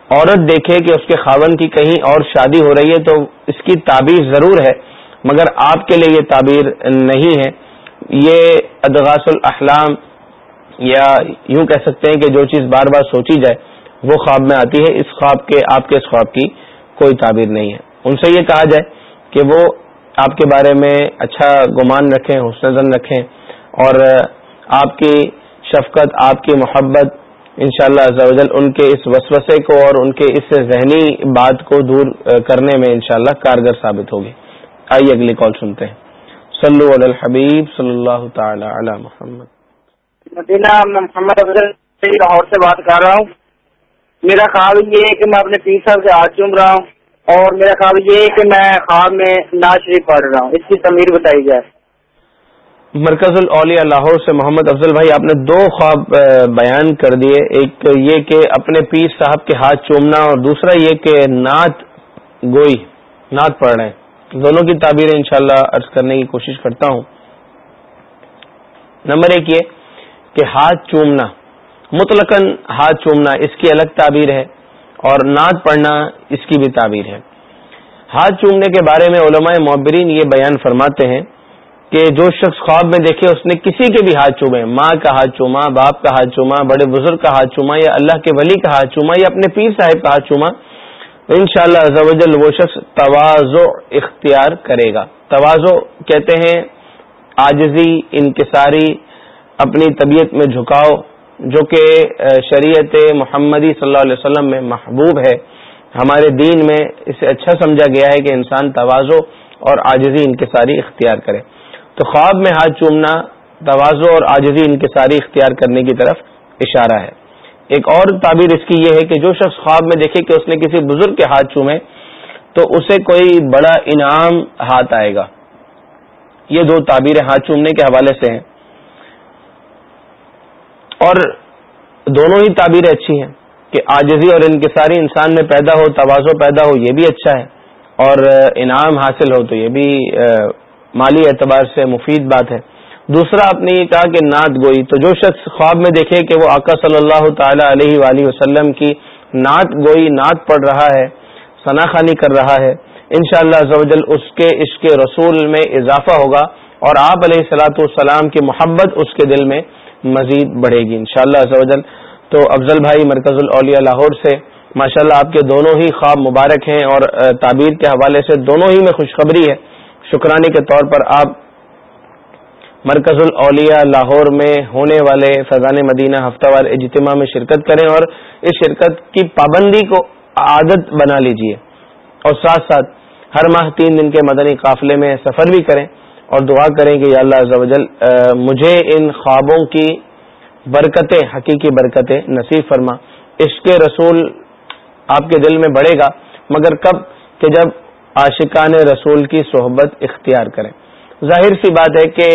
Speaker 1: عورت دیکھے کہ اس کے خاون کی کہیں اور شادی ہو رہی ہے تو اس کی تعبیر ضرور ہے، مگر آپ کے لیے یہ تعبیر نہیں ہے۔ یہ ادغاس الاحلام یا یوں کہہ سکتے ہیں کہ جو چیز بار بار سوچی جائے، وہ خواب میں آتی ہے۔ اس خواب کے، آپ کے اس خواب کی کوئی تعبیر نہیں ہے۔ ان سے یہ کہا جائے کہ وہ آپ کے بارے میں اچھا گمان رکھیں، حسن زن رکھیں اور آپ کی شفقت، آپ کی محبت انشاءاللہ شاء اللہ ان کے اس وسوسے کو اور ان کے اس ذہنی بات کو دور کرنے میں انشاءاللہ کارگر ثابت ہوگی۔ آئیے اگلی کال سنتے ہیں۔ صلو علی الحبیب صلی اللہ تعالی علی محمد۔
Speaker 2: مدینہ محمد لاہور سے بات کر رہا ہوں۔ میرا خواب یہ ہے کہ میں اپنے پیر صاحب سے ہاتھ چوم رہا ہوں اور میرا خواب یہ ہے کہ میں خواب میں ناز شریف پڑھ رہا ہوں۔ اس کی تمیر بتائی جائے۔
Speaker 1: مرکز الاولیاء لاہور سے محمد افضل بھائی، آپ نے دو خواب بیان کر دیے۔ ایک یہ کہ اپنے پیر صاحب کے ہاتھ چومنا اور دوسرا یہ کہ نعت گوئی، نعت پڑھ رہے ہیں۔ دونوں کی تعبیریں انشاءاللہ شاء عرض کرنے کی کوشش کرتا ہوں۔ نمبر ایک یہ کہ ہاتھ چومنا۔ مطلق ہاتھ چومنا اس کی الگ تعبیر ہے اور نعت پڑھنا اس کی بھی تعبیر ہے۔ ہاتھ چومنے کے بارے میں علماء معبرین یہ بیان فرماتے ہیں کہ جو شخص خواب میں دیکھے اس نے کسی کے بھی ہاتھ چومے، ماں کا ہاتھ چوما، باپ کا ہاتھ چوما، بڑے بزرگ کا ہاتھ چوما یا اللہ کے ولی کا ہاتھ چوما یا اپنے پیر صاحب کا ہاتھ چوما ان شاء اللہ وہ شخص توازو اختیار کرے گا۔ توازو کہتے ہیں آجزی انکساری، اپنی طبیعت میں جھکاؤ جو کہ شریعت محمدی صلی اللہ علیہ وسلم میں محبوب ہے، ہمارے دین میں اسے اچھا سمجھا گیا ہے کہ انسان توازو اور آجزی انکساری اختیار کرے۔ تو خواب میں ہاتھ چومنا توازو اور آجزی انکساری اختیار کرنے کی طرف اشارہ ہے۔ ایک اور تعبیر اس کی یہ ہے کہ جو شخص خواب میں دیکھے کہ اس نے کسی بزرگ کے ہاتھ چومے، تو اسے کوئی بڑا انعام ہاتھ آئے گا۔ یہ دو تعبیریں ہاتھ چومنے کے حوالے سے ہیں۔ اور دونوں ہی تعبیریں اچھی ہیں کہ آجزی اور انکساری انسان میں پیدا ہو، توازو پیدا ہو، یہ بھی اچھا ہے۔ اور انعام حاصل ہو تو یہ بھی مالی اعتبار سے مفید بات ہے۔ دوسرا، آپ نے یہ کہا کہ نعت گوئی، تو جو شخص خواب میں دیکھے کہ وہ آقا صلی اللہ تعالی علیہ وآلہ وسلم کی نعت گوئی، نعت پڑھ رہا ہے، ثنا خانی کر رہا ہے، انشاءاللہ شاء اللہ اس کے عشق رسول میں اضافہ ہوگا۔ اور آپ علیہ السلاۃ والسلام کی محبت اس کے دل میں مزید بڑھے گی، انشاءاللہ شاء اللہ تو افضل بھائی مرکز الاولیاء لاہور سے، ماشاءاللہ اللہ آپ کے دونوں ہی خواب مبارک ہیں اور تعبیر کے حوالے سے دونوں ہی میں خوشخبری ہے۔ شکرانے کے طور پر آپ مرکز الاولیاء لاہور میں ہونے والے فیضان مدینہ ہفتہ وار اجتماع میں شرکت کریں اور اس شرکت کی پابندی کو عادت بنا لیجیے۔ اور ساتھ ساتھ ہر ماہ تین دن کے مدنی قافلے میں سفر بھی کریں۔ اور دعا کریں کہ یا اللہ مجھے ان خوابوں کی برکتیں، حقیقی برکتیں نصیب فرما۔ عشق رسول آپ کے دل میں بڑھے گا، مگر کب کہ جب عاشقان رسول کی صحبت اختیار کریں۔ ظاہر سی بات ہے کہ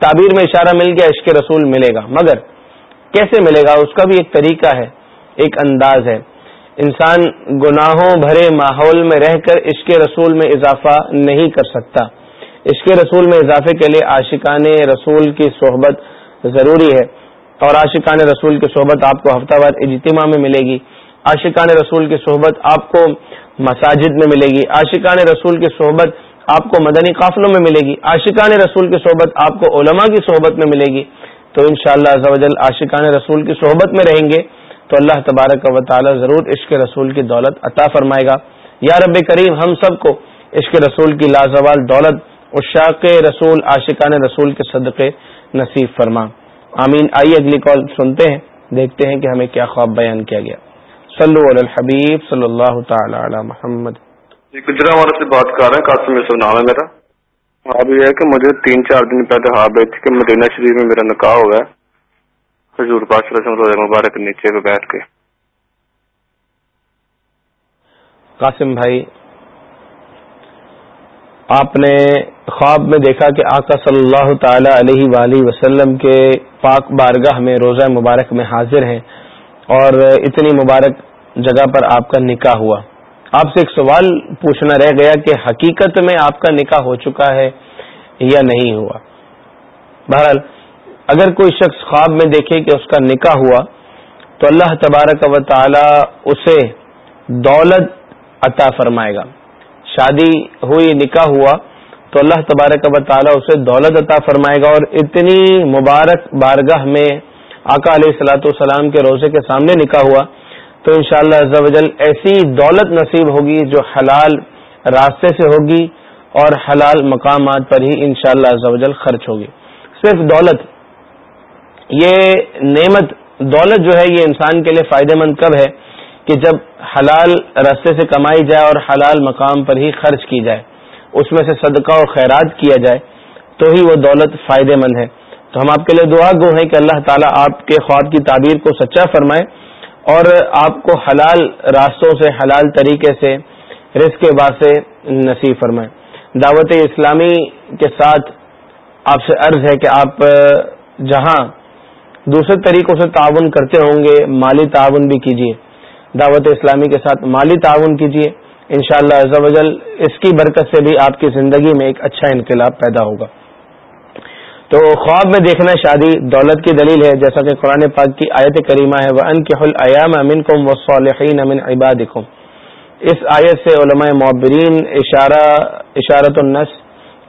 Speaker 1: تعبیر میں اشارہ مل گیا عشق رسول ملے گا، مگر کیسے ملے گا؟ اس کا بھی ایک طریقہ ہے، ایک انداز ہے۔ انسان گناہوں بھرے ماحول میں رہ کر عشق رسول میں اضافہ نہیں کر سکتا۔ عشق رسول میں اضافے کے لیے عاشقان رسول کی صحبت ضروری ہے اور عاشقان رسول کی صحبت آپ کو ہفتہ وار اجتماع میں ملے گی۔ عاشقان رسول کی صحبت آپ کو مساجد میں ملے گی۔ عاشقان رسول کی صحبت آپ کو مدنی قافلوں میں ملے گی۔ عاشقان رسول کی صحبت آپ کو علماء کی صحبت میں ملے گی۔ تو ان شاء اللہ عاشقان رسول کی صحبت میں رہیں گے۔ تو اللہ تبارک و تعالی ضرور عشق رسول کی دولت عطا فرمائے گا۔ یا رب کریم ہم سب کو عشق رسول کی لازوال دولت اشاق رسول عاشقان رسول کے صدقے نصیب فرما۔ آمین۔ آئیے اگلی کال سنتے ہیں دیکھتے ہیں کہ ہمیں کیا خواب بیان کیا گیا۔ صلو علی الحبیب صلی اللہ تعالی علی محمد۔
Speaker 8: جی گجرا والے سے بات کر رہے ہیں قاسم یوسف نام ہے میرا۔ اب یہ ہے کہ مجھے تین چار دن پہلے خواب تھی کہ مدینہ شریف میں میرا نکاح ہو گیا۔ حضور پاک رسم روزہ مبارک نیچے پہ بیٹھ کے۔
Speaker 1: قاسم بھائی آپ نے خواب میں دیکھا کہ آقا صلی اللہ تعالی علیہ وآلہ وسلم کے پاک بارگاہ میں روزہ مبارک میں حاضر ہیں اور اتنی مبارک جگہ پر آپ کا نکاح ہوا۔ آپ سے ایک سوال پوچھنا رہ گیا کہ حقیقت میں آپ کا نکاح ہو چکا ہے یا نہیں ہوا؟ بہرحال، اگر کوئی شخص خواب میں دیکھے کہ اس کا نکاح ہوا تو اللہ تبارک و تعالی اسے دولت عطا فرمائے گا۔ شادی ہوئی، نکاح ہوا، تو اللہ تبارک و تعالیٰ اسے دولت عطا فرمائے گا اور اتنی مبارک بارگاہ میں آقا علیہ السلاۃ والسلام کے روزے کے سامنے نکاح ہوا۔ تو انشاءاللہ شاء اللہ ایسی دولت نصیب ہوگی جو حلال راستے سے ہوگی اور حلال مقامات پر ہی انشاءاللہ شاء اللہ خرچ ہوگی۔ صرف دولت، یہ نعمت، دولت جو ہے، یہ انسان کے لیے فائدہ مند کب ہے؟ کہ جب حلال رستے سے کمائی جائے اور حلال مقام پر ہی خرچ کی جائے، اس میں سے صدقہ اور خیرات کیا جائے، تو ہی وہ دولت فائدے مند ہے۔ تو ہم آپ کے لیے دعا گو ہیں کہ اللہ تعالیٰ آپ کے خواب کی تعبیر کو سچا فرمائے اور آپ کو حلال راستوں سے، حلال طریقے سے، رزق کے واسطے نصیب فرمائے۔ دعوت اسلامی کے ساتھ آپ سے عرض ہے کہ آپ جہاں دوسرے طریقوں سے تعاون کرتے ہوں گے، مالی تعاون بھی کیجیے دعوت اسلامی کے ساتھ مالی تعاون کیجیے ان شاء اللہ اس کی برکت سے بھی آپ کی زندگی میں ایک اچھا انقلاب پیدا ہوگا۔ تو خواب میں دیکھنا شادی، دولت کی دلیل ہے، جیسا کہ قرآن پاک کی آیت کریمہ ہے وہ ان کے امن کم و صالحین امن عباد اس آیت سے علماء معبرین اشارہ اشارت النس،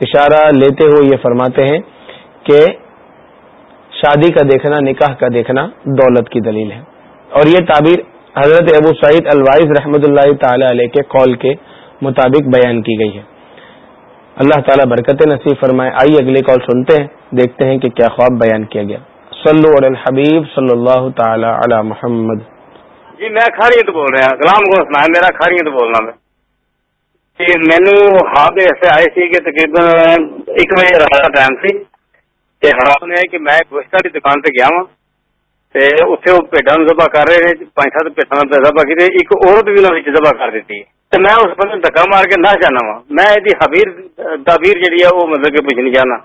Speaker 1: اشارہ لیتے ہوئے یہ فرماتے ہیں کہ شادی کا دیکھنا، نکاح کا دیکھنا دولت کی دلیل ہے۔ اور یہ تعبیر حضرت ابو سعید الوائز رحمۃ اللہ تعالی علیہ کے قول کے مطابق بیان کی گئی ہے۔ اللہ تعالیٰ برکت نصیب فرمائے۔ آئیے اگلی کال سنتے ہیں، دیکھتے ہیں کہ کیا خواب بیان کیا گیا۔ صلو علی الحبیب صلی اللہ تعالی علی محمد۔
Speaker 9: جی میں خاریت بول رہا ہوں۔ غلام کو سنا میرا خاریت بولنا میں۔ جی، مینو خواب ایسے آئے سی کہ تقریباً ایک بجے رات کا ٹائم سی خواب نے کہ میں گوشت کی دکان سے گیا ہوں۔ وا اتنے وہ پیڈا ذبح کر رہے ہیں پانچ سات پیٹا ذبح کی ایک عورت بھی انہوں ذبح کر دیتی تو میں اس بندے دکا مار کے نہ جانا وا میں یہ حبیر تعبیر جہی ہے وہ مطلب کہ پوچھنی چاہنا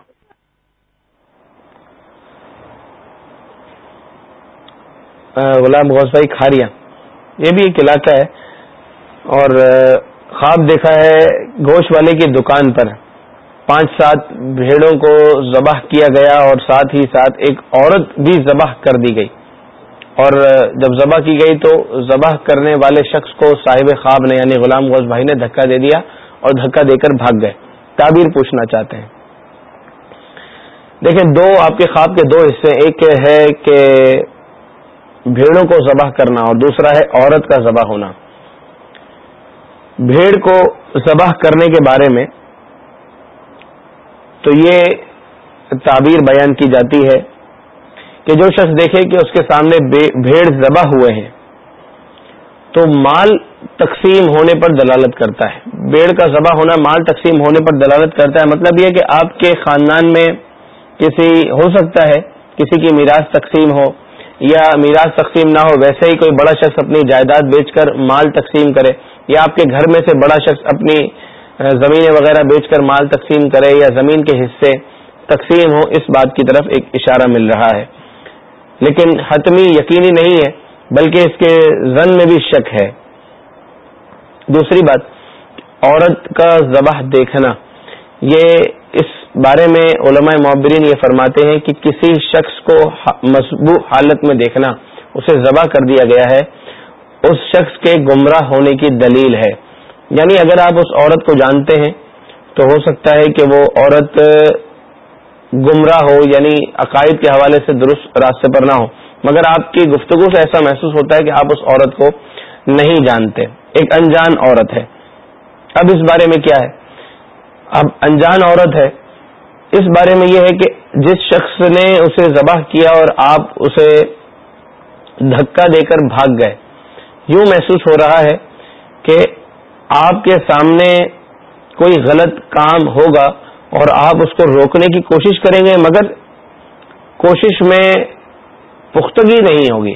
Speaker 1: غلام غوث بھائی کھاریا یہ بھی ایک علاقہ ہے اور خواب دیکھا ہے گوشت والے کی دکان پر پانچ سات بھیڑوں کو ذبح کیا گیا اور ساتھ ہی ساتھ ایک عورت بھی ذبح کر دی گئی۔ اور جب ذبح کی گئی تو ذبح کرنے والے شخص کو صاحب خواب نے یعنی غلام غوث بھائی نے دھکا دے دیا اور دھکا دے کر بھاگ گئے۔ تعبیر پوچھنا چاہتے ہیں۔ دیکھیں، دو آپ کے خواب کے دو حصے، ایک ہے کہ بھیڑوں کو ذبح کرنا اور دوسرا ہے عورت کا ذبح ہونا۔ بھیڑ کو ذبح کرنے کے بارے میں تو یہ تعبیر بیان کی جاتی ہے کہ جو شخص دیکھے کہ اس کے سامنے بھیڑ ذبح ہوئے ہیں، تو مال تقسیم ہونے پر دلالت کرتا ہے۔ بھیڑ کا ذبح ہونا مال تقسیم ہونے پر دلالت کرتا ہے۔ مطلب یہ کہ آپ کے خاندان میں کسی، ہو سکتا ہے کسی کی میراث تقسیم ہو یا میراث تقسیم نہ ہو، ویسے ہی کوئی بڑا شخص اپنی جائیداد بیچ کر مال تقسیم کرے یا آپ کے گھر میں سے بڑا شخص اپنی زمینیں وغیرہ بیچ کر مال تقسیم کرے یا زمین کے حصے تقسیم ہو اس بات کی طرف ایک اشارہ مل رہا ہے۔ لیکن حتمی یقینی نہیں ہے، بلکہ اس کے زن میں بھی شک ہے۔ دوسری بات، عورت کا ذبح دیکھنا۔ یہ اس بارے میں علماء معبرین یہ فرماتے ہیں کہ کسی شخص کو مضبوط حالت میں دیکھنا، اسے ذبح کر دیا گیا ہے۔ اس شخص کے گمراہ ہونے کی دلیل ہے۔ یعنی اگر آپ اس عورت کو جانتے ہیں تو ہو سکتا ہے کہ وہ عورت گمراہ ہو یعنی عقائد کے حوالے سے درست راستے پر نہ ہو۔ مگر آپ کی گفتگو سے ایسا محسوس ہوتا ہے کہ آپ اس عورت کو نہیں جانتے۔ ایک انجان عورت ہے۔ اب اس بارے میں کیا ہے؟ اب انجان عورت ہے۔ اس بارے میں یہ ہے کہ جس شخص نے اسے ذبح کیا اور آپ اسے دھکا دے کر بھاگ گئے، یوں محسوس ہو رہا ہے کہ آپ کے سامنے کوئی غلط کام ہوگا اور آپ اس کو روکنے کی کوشش کریں گے، مگر کوشش میں پختگی نہیں ہوگی۔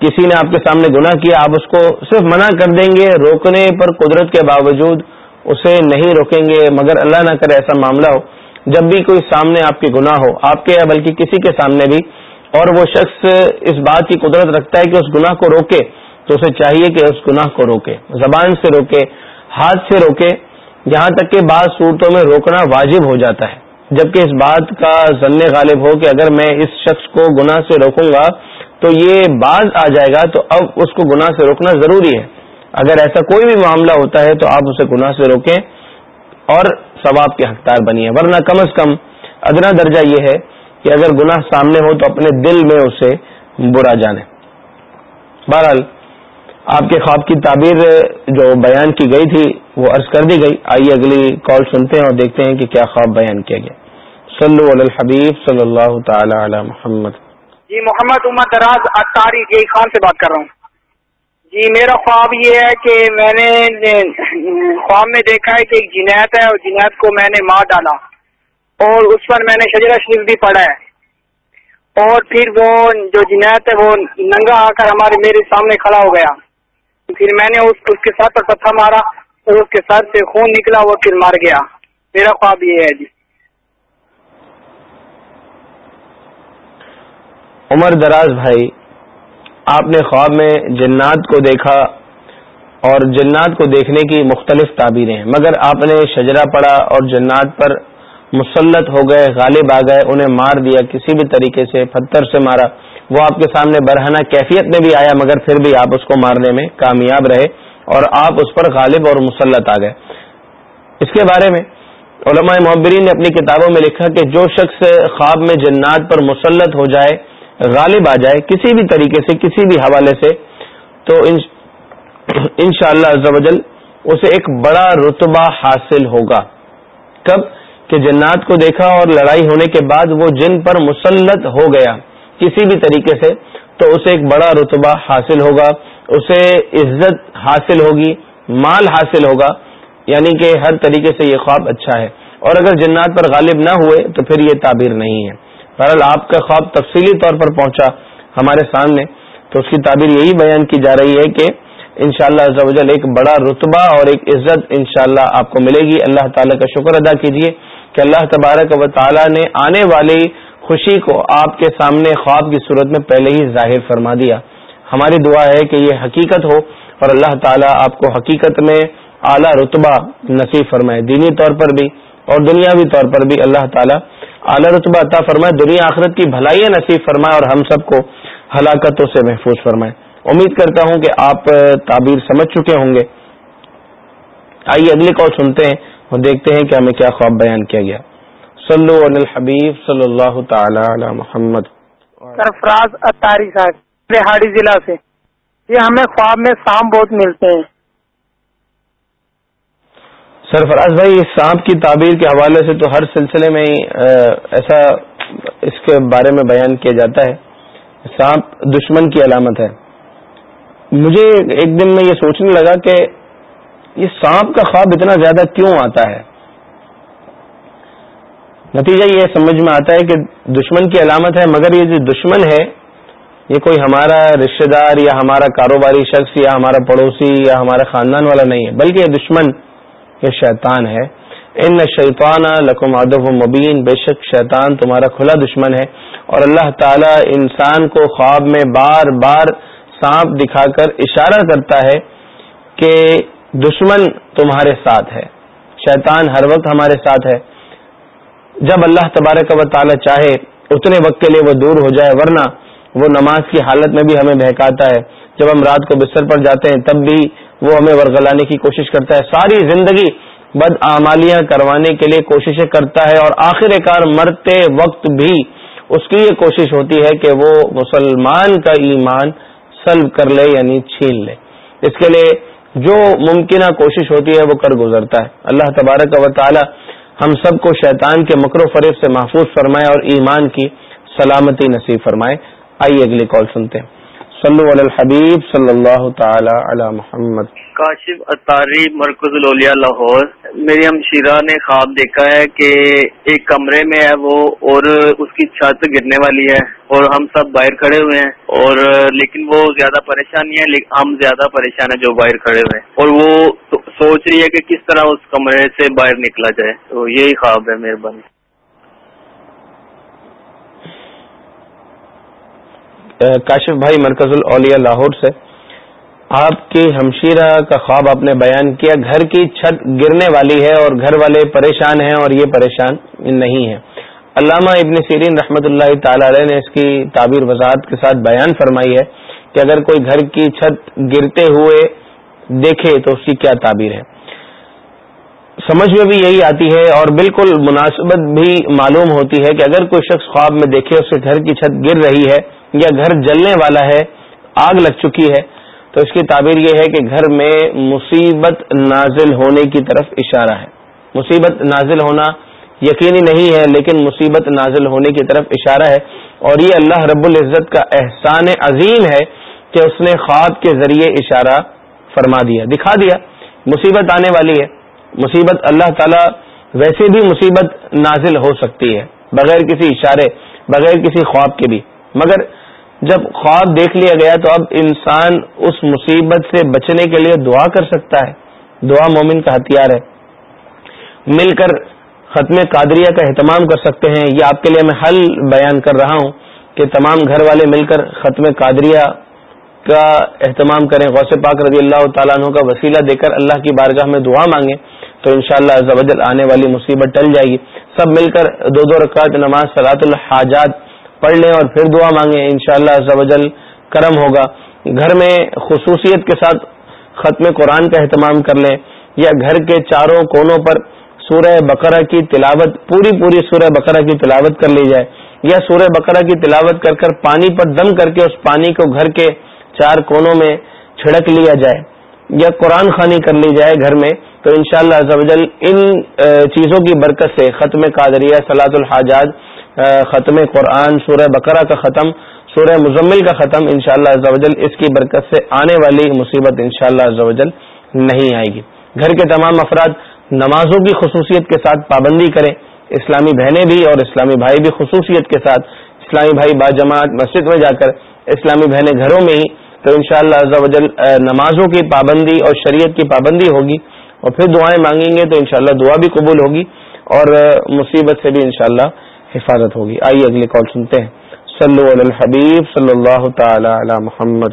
Speaker 1: کسی نے آپ کے سامنے گناہ کیا، آپ اس کو صرف منع کر دیں گے، روکنے پر قدرت کے باوجود اسے نہیں روکیں گے۔ مگر اللہ نہ کرے ایسا معاملہ ہو، جب بھی کوئی سامنے آپ کے گناہ ہو، آپ کے یا بلکہ کسی کے سامنے بھی، اور وہ شخص اس بات کی قدرت رکھتا ہے کہ اس گناہ کو روکے۔ تو اسے چاہیے کہ اس گناہ کو روکے، زبان سے روکے، ہاتھ سے روکے یہاں تک کہ بعض صورتوں میں روکنا واجب ہو جاتا ہے۔ جبکہ اس بات کا ضن غالب ہو کہ اگر میں اس شخص کو گناہ سے روکوں گا تو یہ باز آ جائے گا، تو اب اس کو گناہ سے روکنا ضروری ہے۔ اگر ایسا کوئی بھی معاملہ ہوتا ہے تو آپ اسے گناہ سے روکیں اور ثواب کے حقدار بنیے۔ ورنہ کم از کم ادنا درجہ یہ ہے کہ اگر گناہ سامنے ہو تو اپنے دل میں اسے برا جانے۔ بہرحال آپ کے خواب کی تعبیر جو بیان کی گئی تھی وہ عرض کر دی گئی۔ آئیے اگلی کال سنتے ہیں اور دیکھتے ہیں کہ کیا خواب بیان کیا گیا۔ صلو علی الحبیب صلی اللہ تعالی علی محمد۔
Speaker 10: جی محمد عمر دراز اطاری جی خان سے بات کر رہا ہوں۔ جی میرا خواب یہ ہے کہ میں نے خواب میں دیکھا ہے کہ ایک جنایت ہے اور جنایت کو میں نے مار ڈالا اور اس پر میں نے شجرہ شریف بھی پڑھا ہے۔ اور پھر وہ جو جنایت ہے وہ ننگا آ کر ہمارے میرے سامنے کھڑا ہو گیا۔ پھر میں نے اس اس کے ساتھ پر مارا اور اس کے ساتھ سے خون نکلا، وہ پھر مار گیا۔ میرا خواب یہ ہے جی۔
Speaker 1: عمر دراز بھائی، آپ نے خواب میں جنات کو دیکھا اور جنات کو دیکھنے کی مختلف تعبیریں ہیں۔ مگر آپ نے شجرا پڑا اور جنات پر مسلط ہو گئے، غالب آ گئے، انہیں مار دیا، کسی بھی طریقے سے پتھر سے مارا۔ وہ آپ کے سامنے برہنہ کیفیت میں بھی آیا، مگر پھر بھی آپ اس کو مارنے میں کامیاب رہے اور آپ اس پر غالب اور مسلط آ گئے۔ اس کے بارے میں علماء محبرین نے اپنی کتابوں میں لکھا کہ جو شخص خواب میں جنات پر مسلط ہو جائے، غالب آ جائے کسی بھی طریقے سے، کسی بھی حوالے سے، تو ان شاء اللہ اسے ایک بڑا رتبہ حاصل ہوگا۔ کب؟ کہ جنات کو دیکھا اور لڑائی ہونے کے بعد وہ جن پر مسلط ہو گیا۔ کسی بھی طریقے سے، تو اسے ایک بڑا رتبہ حاصل ہوگا، اسے عزت حاصل ہوگی، مال حاصل ہوگا یعنی کہ ہر طریقے سے یہ خواب اچھا ہے۔ اور اگر جنات پر غالب نہ ہوئے، تو پھر یہ تعبیر نہیں ہے۔ بہرحال آپ کا خواب تفصیلی طور پر پہنچا ہمارے سامنے، تو اس کی تعبیر یہی بیان کی جا رہی ہے کہ انشاءاللہ شاء اللہ ایک بڑا رتبہ اور ایک عزت انشاءاللہ اللہ آپ کو ملے گی۔ اللہ تعالیٰ کا شکر ادا کیجیے کہ اللہ تبارک و تعالیٰ نے آنے والی خوشی کو آپ کے سامنے خواب کی صورت میں پہلے ہی ظاہر فرما دیا۔ ہماری دعا ہے کہ یہ حقیقت ہو اور اللہ تعالیٰ آپ کو حقیقت میں اعلیٰ رتبہ نصیب فرمائے۔ دینی طور پر بھی اور دنیاوی طور پر بھی اللہ تعالیٰ اعلیٰ رتبہ عطا فرمائے۔ دنیا آخرت کی بھلائی نصیب فرمائے اور ہم سب کو ہلاکتوں سے محفوظ فرمائے۔ امید کرتا ہوں کہ آپ تعبیر سمجھ چکے ہوں گے۔ آئیے اگلی کال سنتے ہیں اور دیکھتے ہیں کہ ہمیں کیا خواب بیان کیا گیا۔ صلو علی الحبیب صلی اللہ تعالی علی محمد.
Speaker 6: سرفراز اتاری صاحب ریہاڑی ضلع سے۔ یہ ہمیں خواب میں سام بہت ملتے ہیں۔
Speaker 1: سرفراز بھائی اس سانپ کی تعبیر کے حوالے سے تو ہر سلسلے میں ایسا اس کے بارے میں بیان کیا جاتا ہے۔ سانپ دشمن کی علامت ہے۔ مجھے ایک دن میں یہ سوچنے لگا کہ یہ سانپ کا خواب اتنا زیادہ کیوں آتا ہے؟ نتیجہ یہ سمجھ میں آتا ہے کہ دشمن کی علامت ہے، مگر یہ جو دشمن ہے، یہ کوئی ہمارا رشتہ دار یا ہمارا کاروباری شخص یا ہمارا پڑوسی یا ہمارا خاندان والا نہیں ہے، بلکہ یہ دشمن، یہ شیطان ہے۔ ان شیطان لکم ادب مبین، بے شک شیطان تمہارا کھلا دشمن ہے۔ اور اللہ تعالی انسان کو خواب میں بار بار سانپ دکھا کر اشارہ کرتا ہے کہ دشمن تمہارے ساتھ ہے۔ شیطان ہر وقت ہمارے ساتھ ہے۔ جب اللہ تبارک و تعالی چاہے، اتنے وقت کے لیے وہ دور ہو جائے، ورنہ وہ نماز کی حالت میں بھی ہمیں بہکاتا ہے۔ جب ہم رات کو بستر پر جاتے ہیں، تب بھی وہ ہمیں ورگلانے کی کوشش کرتا ہے۔ ساری زندگی بد آمالیاں کروانے کے لیے کوششیں کرتا ہے اور آخر کار مرتے وقت بھی اس کی یہ کوشش ہوتی ہے کہ وہ مسلمان کا ایمان سلب کر لے یعنی چھین لے۔ اس کے لیے جو ممکنہ کوشش ہوتی ہے، وہ کر گزرتا ہے۔ اللہ تبارک و تعالی ہم سب کو شیطان کے مکر و فریب سے محفوظ فرمائے اور ایمان کی سلامتی نصیب فرمائے۔ آئیے اگلی کال سنتے ہیں۔ صلو علی الحبیب صلی اللہ تعالی علی محمد.
Speaker 11: کاشف اتاری مرکز لاہور. میری ہمشیرہ نے خواب دیکھا ہے کہ ایک کمرے میں ہے وہ اور اس کی چھت گرنے والی ہے اور ہم سب باہر کھڑے ہوئے ہیں اور لیکن وہ زیادہ پریشان نہیں ہے ہم زیادہ پریشان ہیں جو باہر کھڑے ہوئے ہیں۔ اور وہ سوچ رہی ہے کہ کس طرح اس کمرے سے باہر نکلا جائے۔ تو یہی خواب ہے مہربانی
Speaker 1: کاشف بھائی مرکز الاولیاء لاہور سے۔ آپ کی ہمشیرہ کا خواب آپ نے بیان کیا، گھر کی چھت گرنے والی ہے اور گھر والے پریشان ہیں اور یہ پریشان نہیں ہے علامہ ابن سیرین رحمۃ اللہ تعالی علیہ نے اس کی تعبیر وضاحت کے ساتھ بیان فرمائی ہے کہ اگر کوئی گھر کی چھت گرتے ہوئے دیکھے تو اس کی کیا تعبیر ہے۔ سمجھ میں بھی یہی آتی ہے اور بالکل مناسبت بھی معلوم ہوتی ہے کہ اگر کوئی شخص خواب میں دیکھے، اس کے گھر کی چھت گر رہی ہے یا گھر جلنے والا ہے، آگ لگ چکی ہے، تو اس کی تعبیر یہ ہے کہ گھر میں مصیبت نازل ہونے کی طرف اشارہ ہے۔ مصیبت نازل ہونا یقینی نہیں ہے، لیکن مصیبت نازل ہونے کی طرف اشارہ ہے۔ اور یہ اللہ رب العزت کا احسان عظیم ہے کہ اس نے خواب کے ذریعے اشارہ فرما دیا، دکھا دیا۔ مصیبت آنے والی ہے۔ مصیبت اللہ تعالی ویسے بھی مصیبت نازل ہو سکتی ہے، بغیر کسی اشارے، بغیر کسی خواب کے بھی۔ مگر جب خواب دیکھ لیا گیا تو اب انسان اس مصیبت سے بچنے کے لیے دعا کر سکتا ہے۔ دعا مومن کا ہتھیار ہے۔ مل کر ختم قادریہ کا اہتمام کر سکتے ہیں۔ یہ آپ کے لیے میں حل بیان کر رہا ہوں کہ تمام گھر والے مل کر ختم قادریہ کا اہتمام کریں۔ غوث پاک رضی اللہ تعالیٰ عنہ کا وسیلہ دے کر اللہ کی بارگاہ میں دعا مانگیں تو انشاءاللہ شاء اللہ آنے والی مصیبت ٹل جائے گی۔ سب مل کر دو دو رکعت نماز سلاط الحاجات پڑھ لیں اور پھر دعا مانگیں، انشاءاللہ شاء اللہ کرم ہوگا۔ گھر میں خصوصیت کے ساتھ ختم قرآن کا اہتمام کر لیں یا گھر کے چاروں کونوں پر سورہ بقرہ کی تلاوت، پوری پوری سورہ بقرہ کی تلاوت کر لی جائے۔ یا سورہ بقرہ کی تلاوت کر کر پانی پر دم کر کے اس پانی کو گھر کے چار کونوں میں چھڑک لیا جائے یا قرآن خانی کر لی جائے گھر میں، تو انشاءاللہ شاء ان چیزوں کی برکت سے ختم قادریہ سلاۃ الحاجات ختم قرآن، سورہ بقرہ کا ختم، سورہ مزمل کا ختم، انشاءاللہ شاء اللہ اس کی برکت سے آنے والی مصیبت انشاءاللہ شاء اللہ نہیں آئے گی۔ گھر کے تمام افراد نمازوں کی خصوصیت کے ساتھ پابندی کریں۔ اسلامی بہنیں بھی اور اسلامی بھائی بھی خصوصیت کے ساتھ اسلامی بھائی با جماعت مسجد میں جا کر اسلامی بہنیں گھروں میں ہی تو انشاءاللہ شاء اللہ نمازوں کی پابندی اور شریعت کی پابندی ہوگی اور پھر دعائیں مانگیں گے تو انشاءاللہ دعا بھی قبول ہوگی اور مصیبت سے بھی انشاءاللہ حفاظت ہوگی۔ آئیے اگلی کال سنتے ہیں۔ صلو علی الحبیب صلی اللہ تعالی علی محمد۔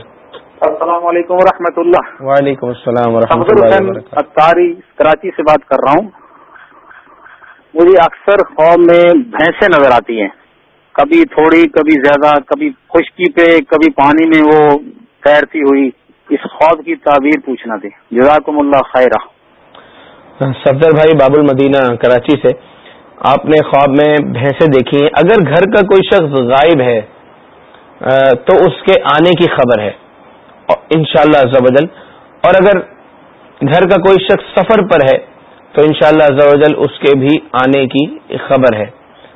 Speaker 12: السلام علیکم و اللہ۔
Speaker 1: وعلیکم السلام ورحمۃ اللہ
Speaker 12: اختاری کراچی سے بات کر رہا ہوں۔ مجھے اکثر خواب میں بھینسیں نظر آتی ہیں۔ کبھی تھوڑی کبھی زیادہ کبھی خشکی پہ کبھی پانی میں وہ تیرتی ہوئی۔ اس خواب کی تعبیر پوچھنا تھی۔ جزاکم اللہ خیرہ۔
Speaker 1: صفدر بھائی باب المدینہ کراچی سے۔ آپ نے خواب میں بھینسیں دیکھی ہیں۔ اگر گھر کا کوئی شخص غائب ہے تو اس کے آنے کی خبر ہے۔ ان شاء اللہ اور اگر گھر کا کوئی شخص سفر پر ہے، تو ان شاء اللہ اس کے بھی آنے کی خبر ہے۔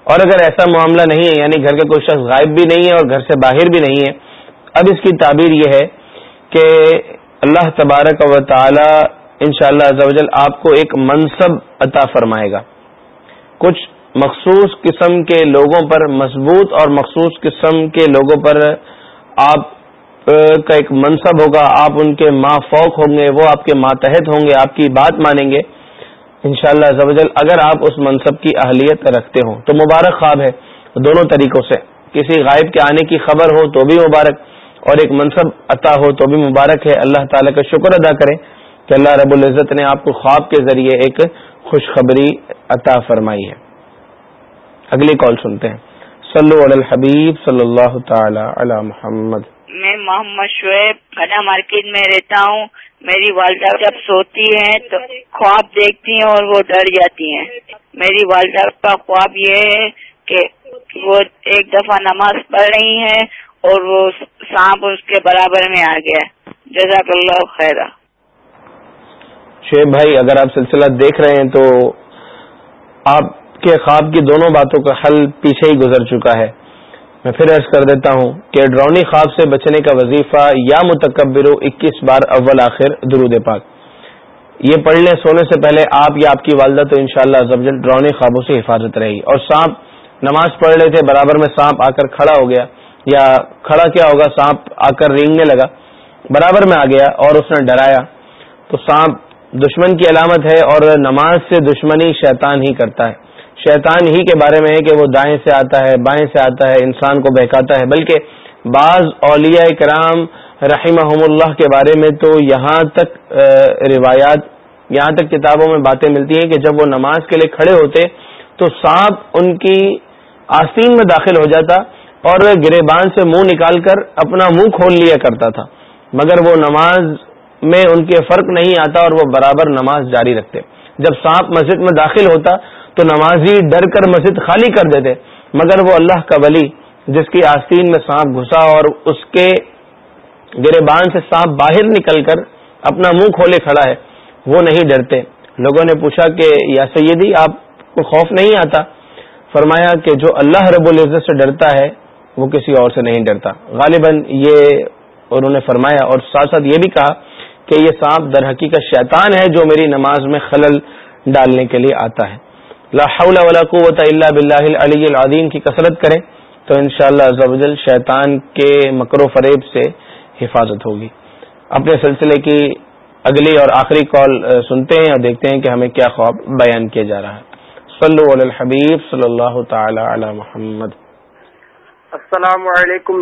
Speaker 1: اور اگر ایسا معاملہ نہیں ہے یعنی گھر کا کوئی شخص غائب بھی نہیں ہے اور گھر سے باہر بھی نہیں ہے، اب اس کی تعبیر یہ ہے کہ اللہ تبارک و تعالی ان شاء اللہ آپ کو ایک منصب عطا فرمائے گا۔ کچھ مخصوص قسم کے لوگوں پر مضبوط اور مخصوص قسم کے لوگوں پر آپ کا ایک منصب ہوگا، آپ ان کے ماں فوق ہوں گے، وہ آپ کے ماتحت ہوں گے، آپ کی بات مانیں گے۔ انشاءاللہ شاء اللہ اگر آپ اس منصب کی اہلیت رکھتے ہوں، تو مبارک خواب ہے دونوں طریقوں سے۔ کسی غائب کے آنے کی خبر ہو تو بھی مبارک، اور ایک منصب عطا ہو تو بھی مبارک ہے۔ اللہ تعالیٰ کا شکر ادا کریں کہ اللہ رب العزت نے آپ کو خواب کے ذریعے ایک خوشخبری عطا فرمائی ہے۔ اگلی کال سنتے ہیں۔ صلو علی الحبیب صلی اللہ تعالی علی محمد۔
Speaker 13: میں محمد شعیب کھڑا مارکیٹ میں رہتا ہوں۔ میری والدہ جب سوتی ہیں تو خواب دیکھتی ہیں اور وہ ڈر جاتی ہیں۔ میری والدہ کا خواب یہ ہے کہ وہ ایک دفعہ نماز پڑھ رہی ہیں اور وہ سانپ اس کے برابر میں آ گیا۔ جزاک اللہ خیر
Speaker 1: شعیب بھائی، اگر آپ سلسلہ دیکھ رہے ہیں تو آپ کے خواب کی دونوں باتوں کا حل پیچھے ہی گزر چکا ہے۔ میں پھر عرض کر دیتا ہوں کہ ڈرونی خواب سے بچنے کا وظیفہ یا متکبر اکیس بار اول آخر درود پاک۔ یہ پڑھ لیں، سونے سے پہلے آپ یا آپ کی والدہ تو انشاءاللہ شاء اللہ ڈرونی خوابوں سے حفاظت رہے گی۔ اور سانپ نماز پڑھ رہے تھے، برابر میں سانپ آ کر کھڑا ہو گیا، یا کھڑا کیا ہوگا، سانپ آ کر رینگنے لگا، برابر میں آ گیا اور اس نے ڈرایا۔ تو سانپ دشمن کی علامت ہے اور نماز سے دشمنی شیطان ہی کرتا ہے۔ شیطان ہی کے بارے میں ہے کہ وہ دائیں سے آتا ہے، بائیں سے آتا ہے، انسان کو بہکاتا ہے۔ بلکہ بعض اولیاء کرام رحمہ اللہ کے بارے میں تو یہاں تک روایات، یہاں تک کتابوں میں باتیں ملتی ہیں کہ جب وہ نماز کے لیے کھڑے ہوتے تو سانپ ان کی آستین میں داخل ہو جاتا اور گریبان سے منہ نکال کر اپنا منہ کھول لیا کرتا تھا۔ مگر وہ نماز میں ان کے فرق نہیں آتا اور وہ برابر نماز جاری رکھتے۔ جب سانپ مسجد میں داخل ہوتا تو نمازی ڈر کر مسجد خالی کر دیتے، مگر وہ اللہ کا ولی، جس کی آستین میں سانپ گھسا اور اس کے گرے بان سے سانپ باہر نکل کر اپنا منہ کھولے کھڑا ہے، وہ نہیں ڈرتے۔ لوگوں نے پوچھا کہ، یا سیدی، آپ کو خوف نہیں آتا؟ فرمایا کہ جو اللہ رب العزت سے ڈرتا ہے، وہ کسی اور سے نہیں ڈرتا۔ غالباً یہ انہوں نے فرمایا اور ساتھ ساتھ یہ بھی کہا کہ یہ سانپ در حقیقت شیطان ہے جو میری نماز میں خلل ڈالنے کے لیے آتا ہے۔ لا حول ولا قوت الا باللہ العلی العظیم کی کثرت کریں تو انشاءاللہ شاء اللہ شیطان کے مکر و فریب سے حفاظت ہوگی۔ اپنے سلسلے کی اگلی اور آخری کال سنتے ہیں اور دیکھتے ہیں کہ ہمیں کیا خواب بیان کیا جا رہا ہے۔ صلو علی الحبیب صلی اللہ تعالی علی محمد۔
Speaker 14: السلام علیکم۔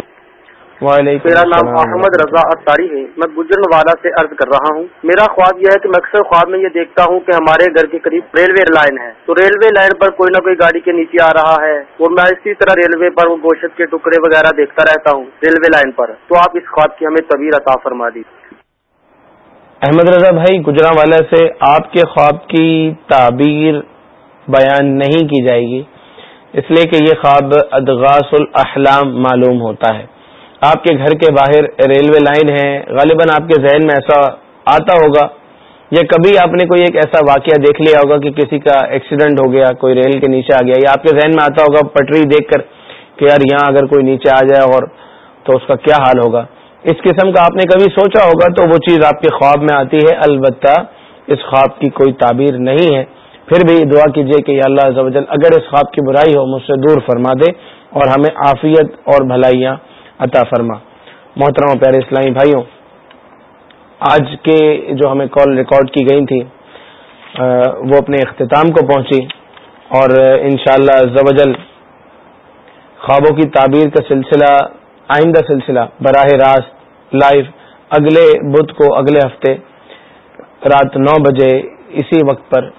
Speaker 1: میرا
Speaker 14: نام محمد رضا اطاری ہے۔ میں گجرن والا سے عرض کر رہا ہوں۔ میرا خواب یہ ہے کہ میں اکثر خواب میں یہ دیکھتا ہوں کہ ہمارے گھر کے قریب ریلوے لائن ہے۔ تو ریلوے لائن پر کوئی نہ کوئی گاڑی کے نیچے آ رہا ہے۔ اور میں اسی طرح ریلوے پر وہ گوشت کے ٹکڑے وغیرہ دیکھتا رہتا ہوں ریلوے لائن پر۔ تو آپ اس خواب کی ہمیں طویل عطا فرما دی
Speaker 1: احمد رضا بھائی گجرا والا سے آپ کے خواب کی تعبیر بیان نہیں کی جائے گی۔ اس لیے کہ یہ خواب ادغاس الاحلام معلوم ہوتا ہے۔ آپ کے گھر کے باہر ریلوے لائن ہے، غالباً آپ کے ذہن میں ایسا آتا ہوگا، یا کبھی آپ نے کوئی ایک ایسا واقعہ دیکھ لیا ہوگا کہ کسی کا ایکسیڈنٹ ہو گیا، کوئی ریل کے نیچے آ گیا، یا آپ کے ذہن میں آتا ہوگا پٹری دیکھ کر کہ یار یہاں اگر کوئی نیچے آ جائے اور تو اس کا کیا حال ہوگا۔ اس قسم کا آپ نے کبھی سوچا ہوگا تو وہ چیز آپ کے خواب میں آتی ہے۔ البتہ اس خواب کی کوئی تعبیر نہیں ہے۔ پھر بھی دعا کیجیے کہ یا اللہ زوجل اگر اس خواب کی برائی ہو، مجھ سے دور فرما دے اور ہمیں عافیت اور بھلائیاں عطا فرما۔ محترم پیارے اسلامی بھائیوں، آج کے جو ہمیں کال ریکارڈ کی گئی تھی وہ اپنے اختتام کو پہنچی اور انشاءاللہ شاء اللہ خوابوں کی تعبیر کا سلسلہ، آئندہ سلسلہ براہ راست لائیو اگلے بدھ کو اگلے ہفتے رات نو بجے اسی وقت پر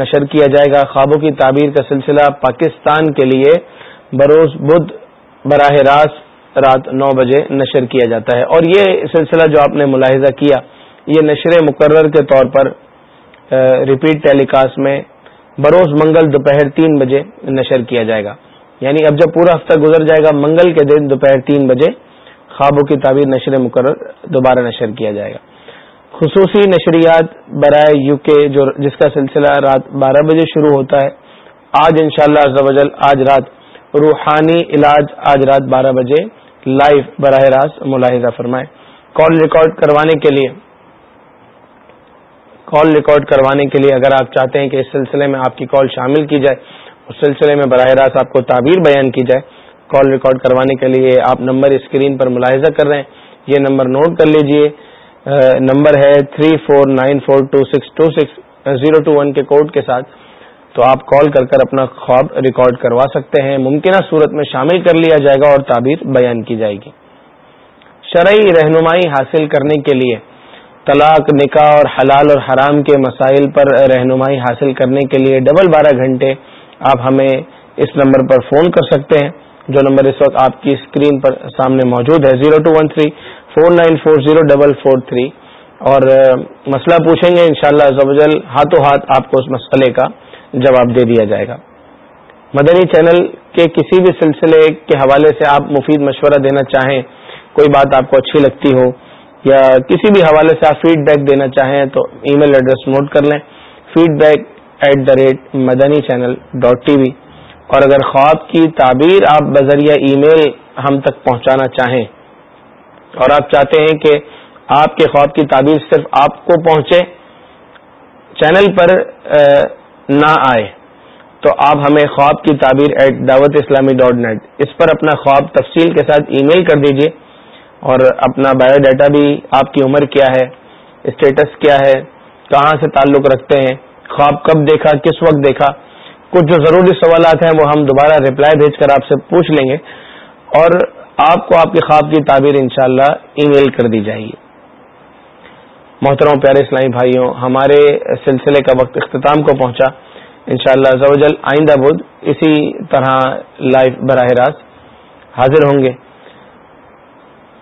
Speaker 1: نشر کیا جائے گا۔ خوابوں کی تعبیر کا سلسلہ پاکستان کے لیے بروز بدھ براہ راست رات نو بجے نشر کیا جاتا ہے۔ اور یہ سلسلہ جو آپ نے ملاحظہ کیا، یہ نشر مقرر کے طور پر ریپیٹ ٹیلی کاسٹ میں بروز منگل دوپہر تین بجے نشر کیا جائے گا۔ یعنی اب جب پورا ہفتہ گزر جائے گا، منگل کے دن دوپہر تین بجے خوابوں کی تعبیر نشر مقرر دوبارہ نشر کیا جائے گا۔ خصوصی نشریات برائے یو کے جو، جس کا سلسلہ رات بارہ بجے شروع ہوتا ہے، آج انشاءاللہ شاء اللہ آج رات روحانی علاج آج رات بارہ بجے لائیو براہ راست ملاحظہ فرمائے کال ریکارڈ کروانے کے لیے کال ریکارڈ کروانے کے لیے اگر آپ چاہتے ہیں کہ اس سلسلے میں آپ کی کال شامل کی جائے، اس سلسلے میں براہ راست آپ کو تعبیر بیان کی جائے۔ کال ریکارڈ کروانے کے لیے آپ نمبر اسکرین پر ملاحظہ کر رہے ہیں۔ یہ نمبر نوٹ کر لیجیے۔ نمبر ہے three four nine four two six two six zero two one کے کوڈ کے ساتھ۔ تو آپ کال کر کر اپنا خواب ریکارڈ کروا سکتے ہیں۔ ممکنہ صورت میں شامل کر لیا جائے گا اور تعبیر بیان کی جائے گی۔ شرعی رہنمائی حاصل کرنے کے لیے طلاق، نکاح اور حلال اور حرام کے مسائل پر رہنمائی حاصل کرنے کے لیے ڈبل بارہ گھنٹے آپ ہمیں اس نمبر پر فون کر سکتے ہیں۔ جو نمبر اس وقت آپ کی اسکرین پر سامنے موجود ہے، zero two one three, four nine four zero double four three. اور مسئلہ پوچھیں گے انشاءاللہ شاء اللہ ہاتھوں ہاتھ آپ کو اس مسئلے کا جواب دے دیا جائے گا۔ مدنی چینل کے کسی بھی سلسلے کے حوالے سے آپ مفید مشورہ دینا چاہیں، کوئی بات آپ کو اچھی لگتی ہو یا کسی بھی حوالے سے آپ فیڈ بیک دینا چاہیں تو ای میل ایڈریس نوٹ کر لیں۔ Feedback at the rate Madani channel dot T V اور اگر خواب کی تعبیر آپ بذریعہ ای میل ہم تک پہنچانا چاہیں، اور آپ چاہتے ہیں کہ آپ کے خواب کی تعبیر صرف آپ کو پہنچے، چینل پر نہ آئے۔ تو آپ ہمیں خواب کی تعبیر ایٹ دعوت اسلامی ڈاٹ نیٹ اس پر اپنا خواب تفصیل کے ساتھ ای میل کر دیجیے اور اپنا بایو ڈیٹا بھی آپ کی عمر کیا ہے، اسٹیٹس کیا ہے، کہاں سے تعلق رکھتے ہیں، خواب کب دیکھا، کس وقت دیکھا، کچھ جو ضروری سوالات ہیں وہ ہم دوبارہ ریپلائی بھیج کر آپ سے پوچھ لیں گے اور آپ کو آپ کے خواب کی تعبیر انشاءاللہ ای میل کر دی جائے گی۔ محترم پیارے اسلامی بھائیوں، ہمارے سلسلے کا وقت اختتام کو پہنچا۔ انشاءاللہ شاء اللہ آئندہ بدھ اسی طرح لائیو براہ راست حاضر ہوں گے۔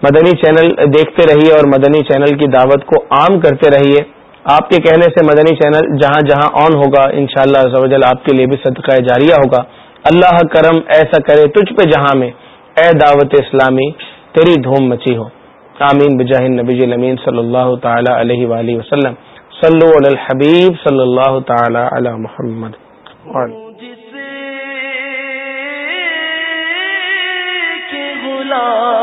Speaker 1: مدنی چینل دیکھتے رہیے اور مدنی چینل کی دعوت کو عام کرتے رہیے۔ آپ کے کہنے سے مدنی چینل جہاں جہاں آن ہوگا، انشاءاللہ شاء اللہ آپ کے لیے بھی صدقہ جاریہ ہوگا۔ اللہ کرم ایسا کرے تجھ پہ جہاں میں۔ اے دعوت اسلامی، تیری دھوم مچی ہو۔ آمین بجاہ نبی الامین صلی اللہ تعالی علیہ وآلہ وسلم. صلو علی الحبیب صلی اللہ تعالی علی محمد. جس کے غلام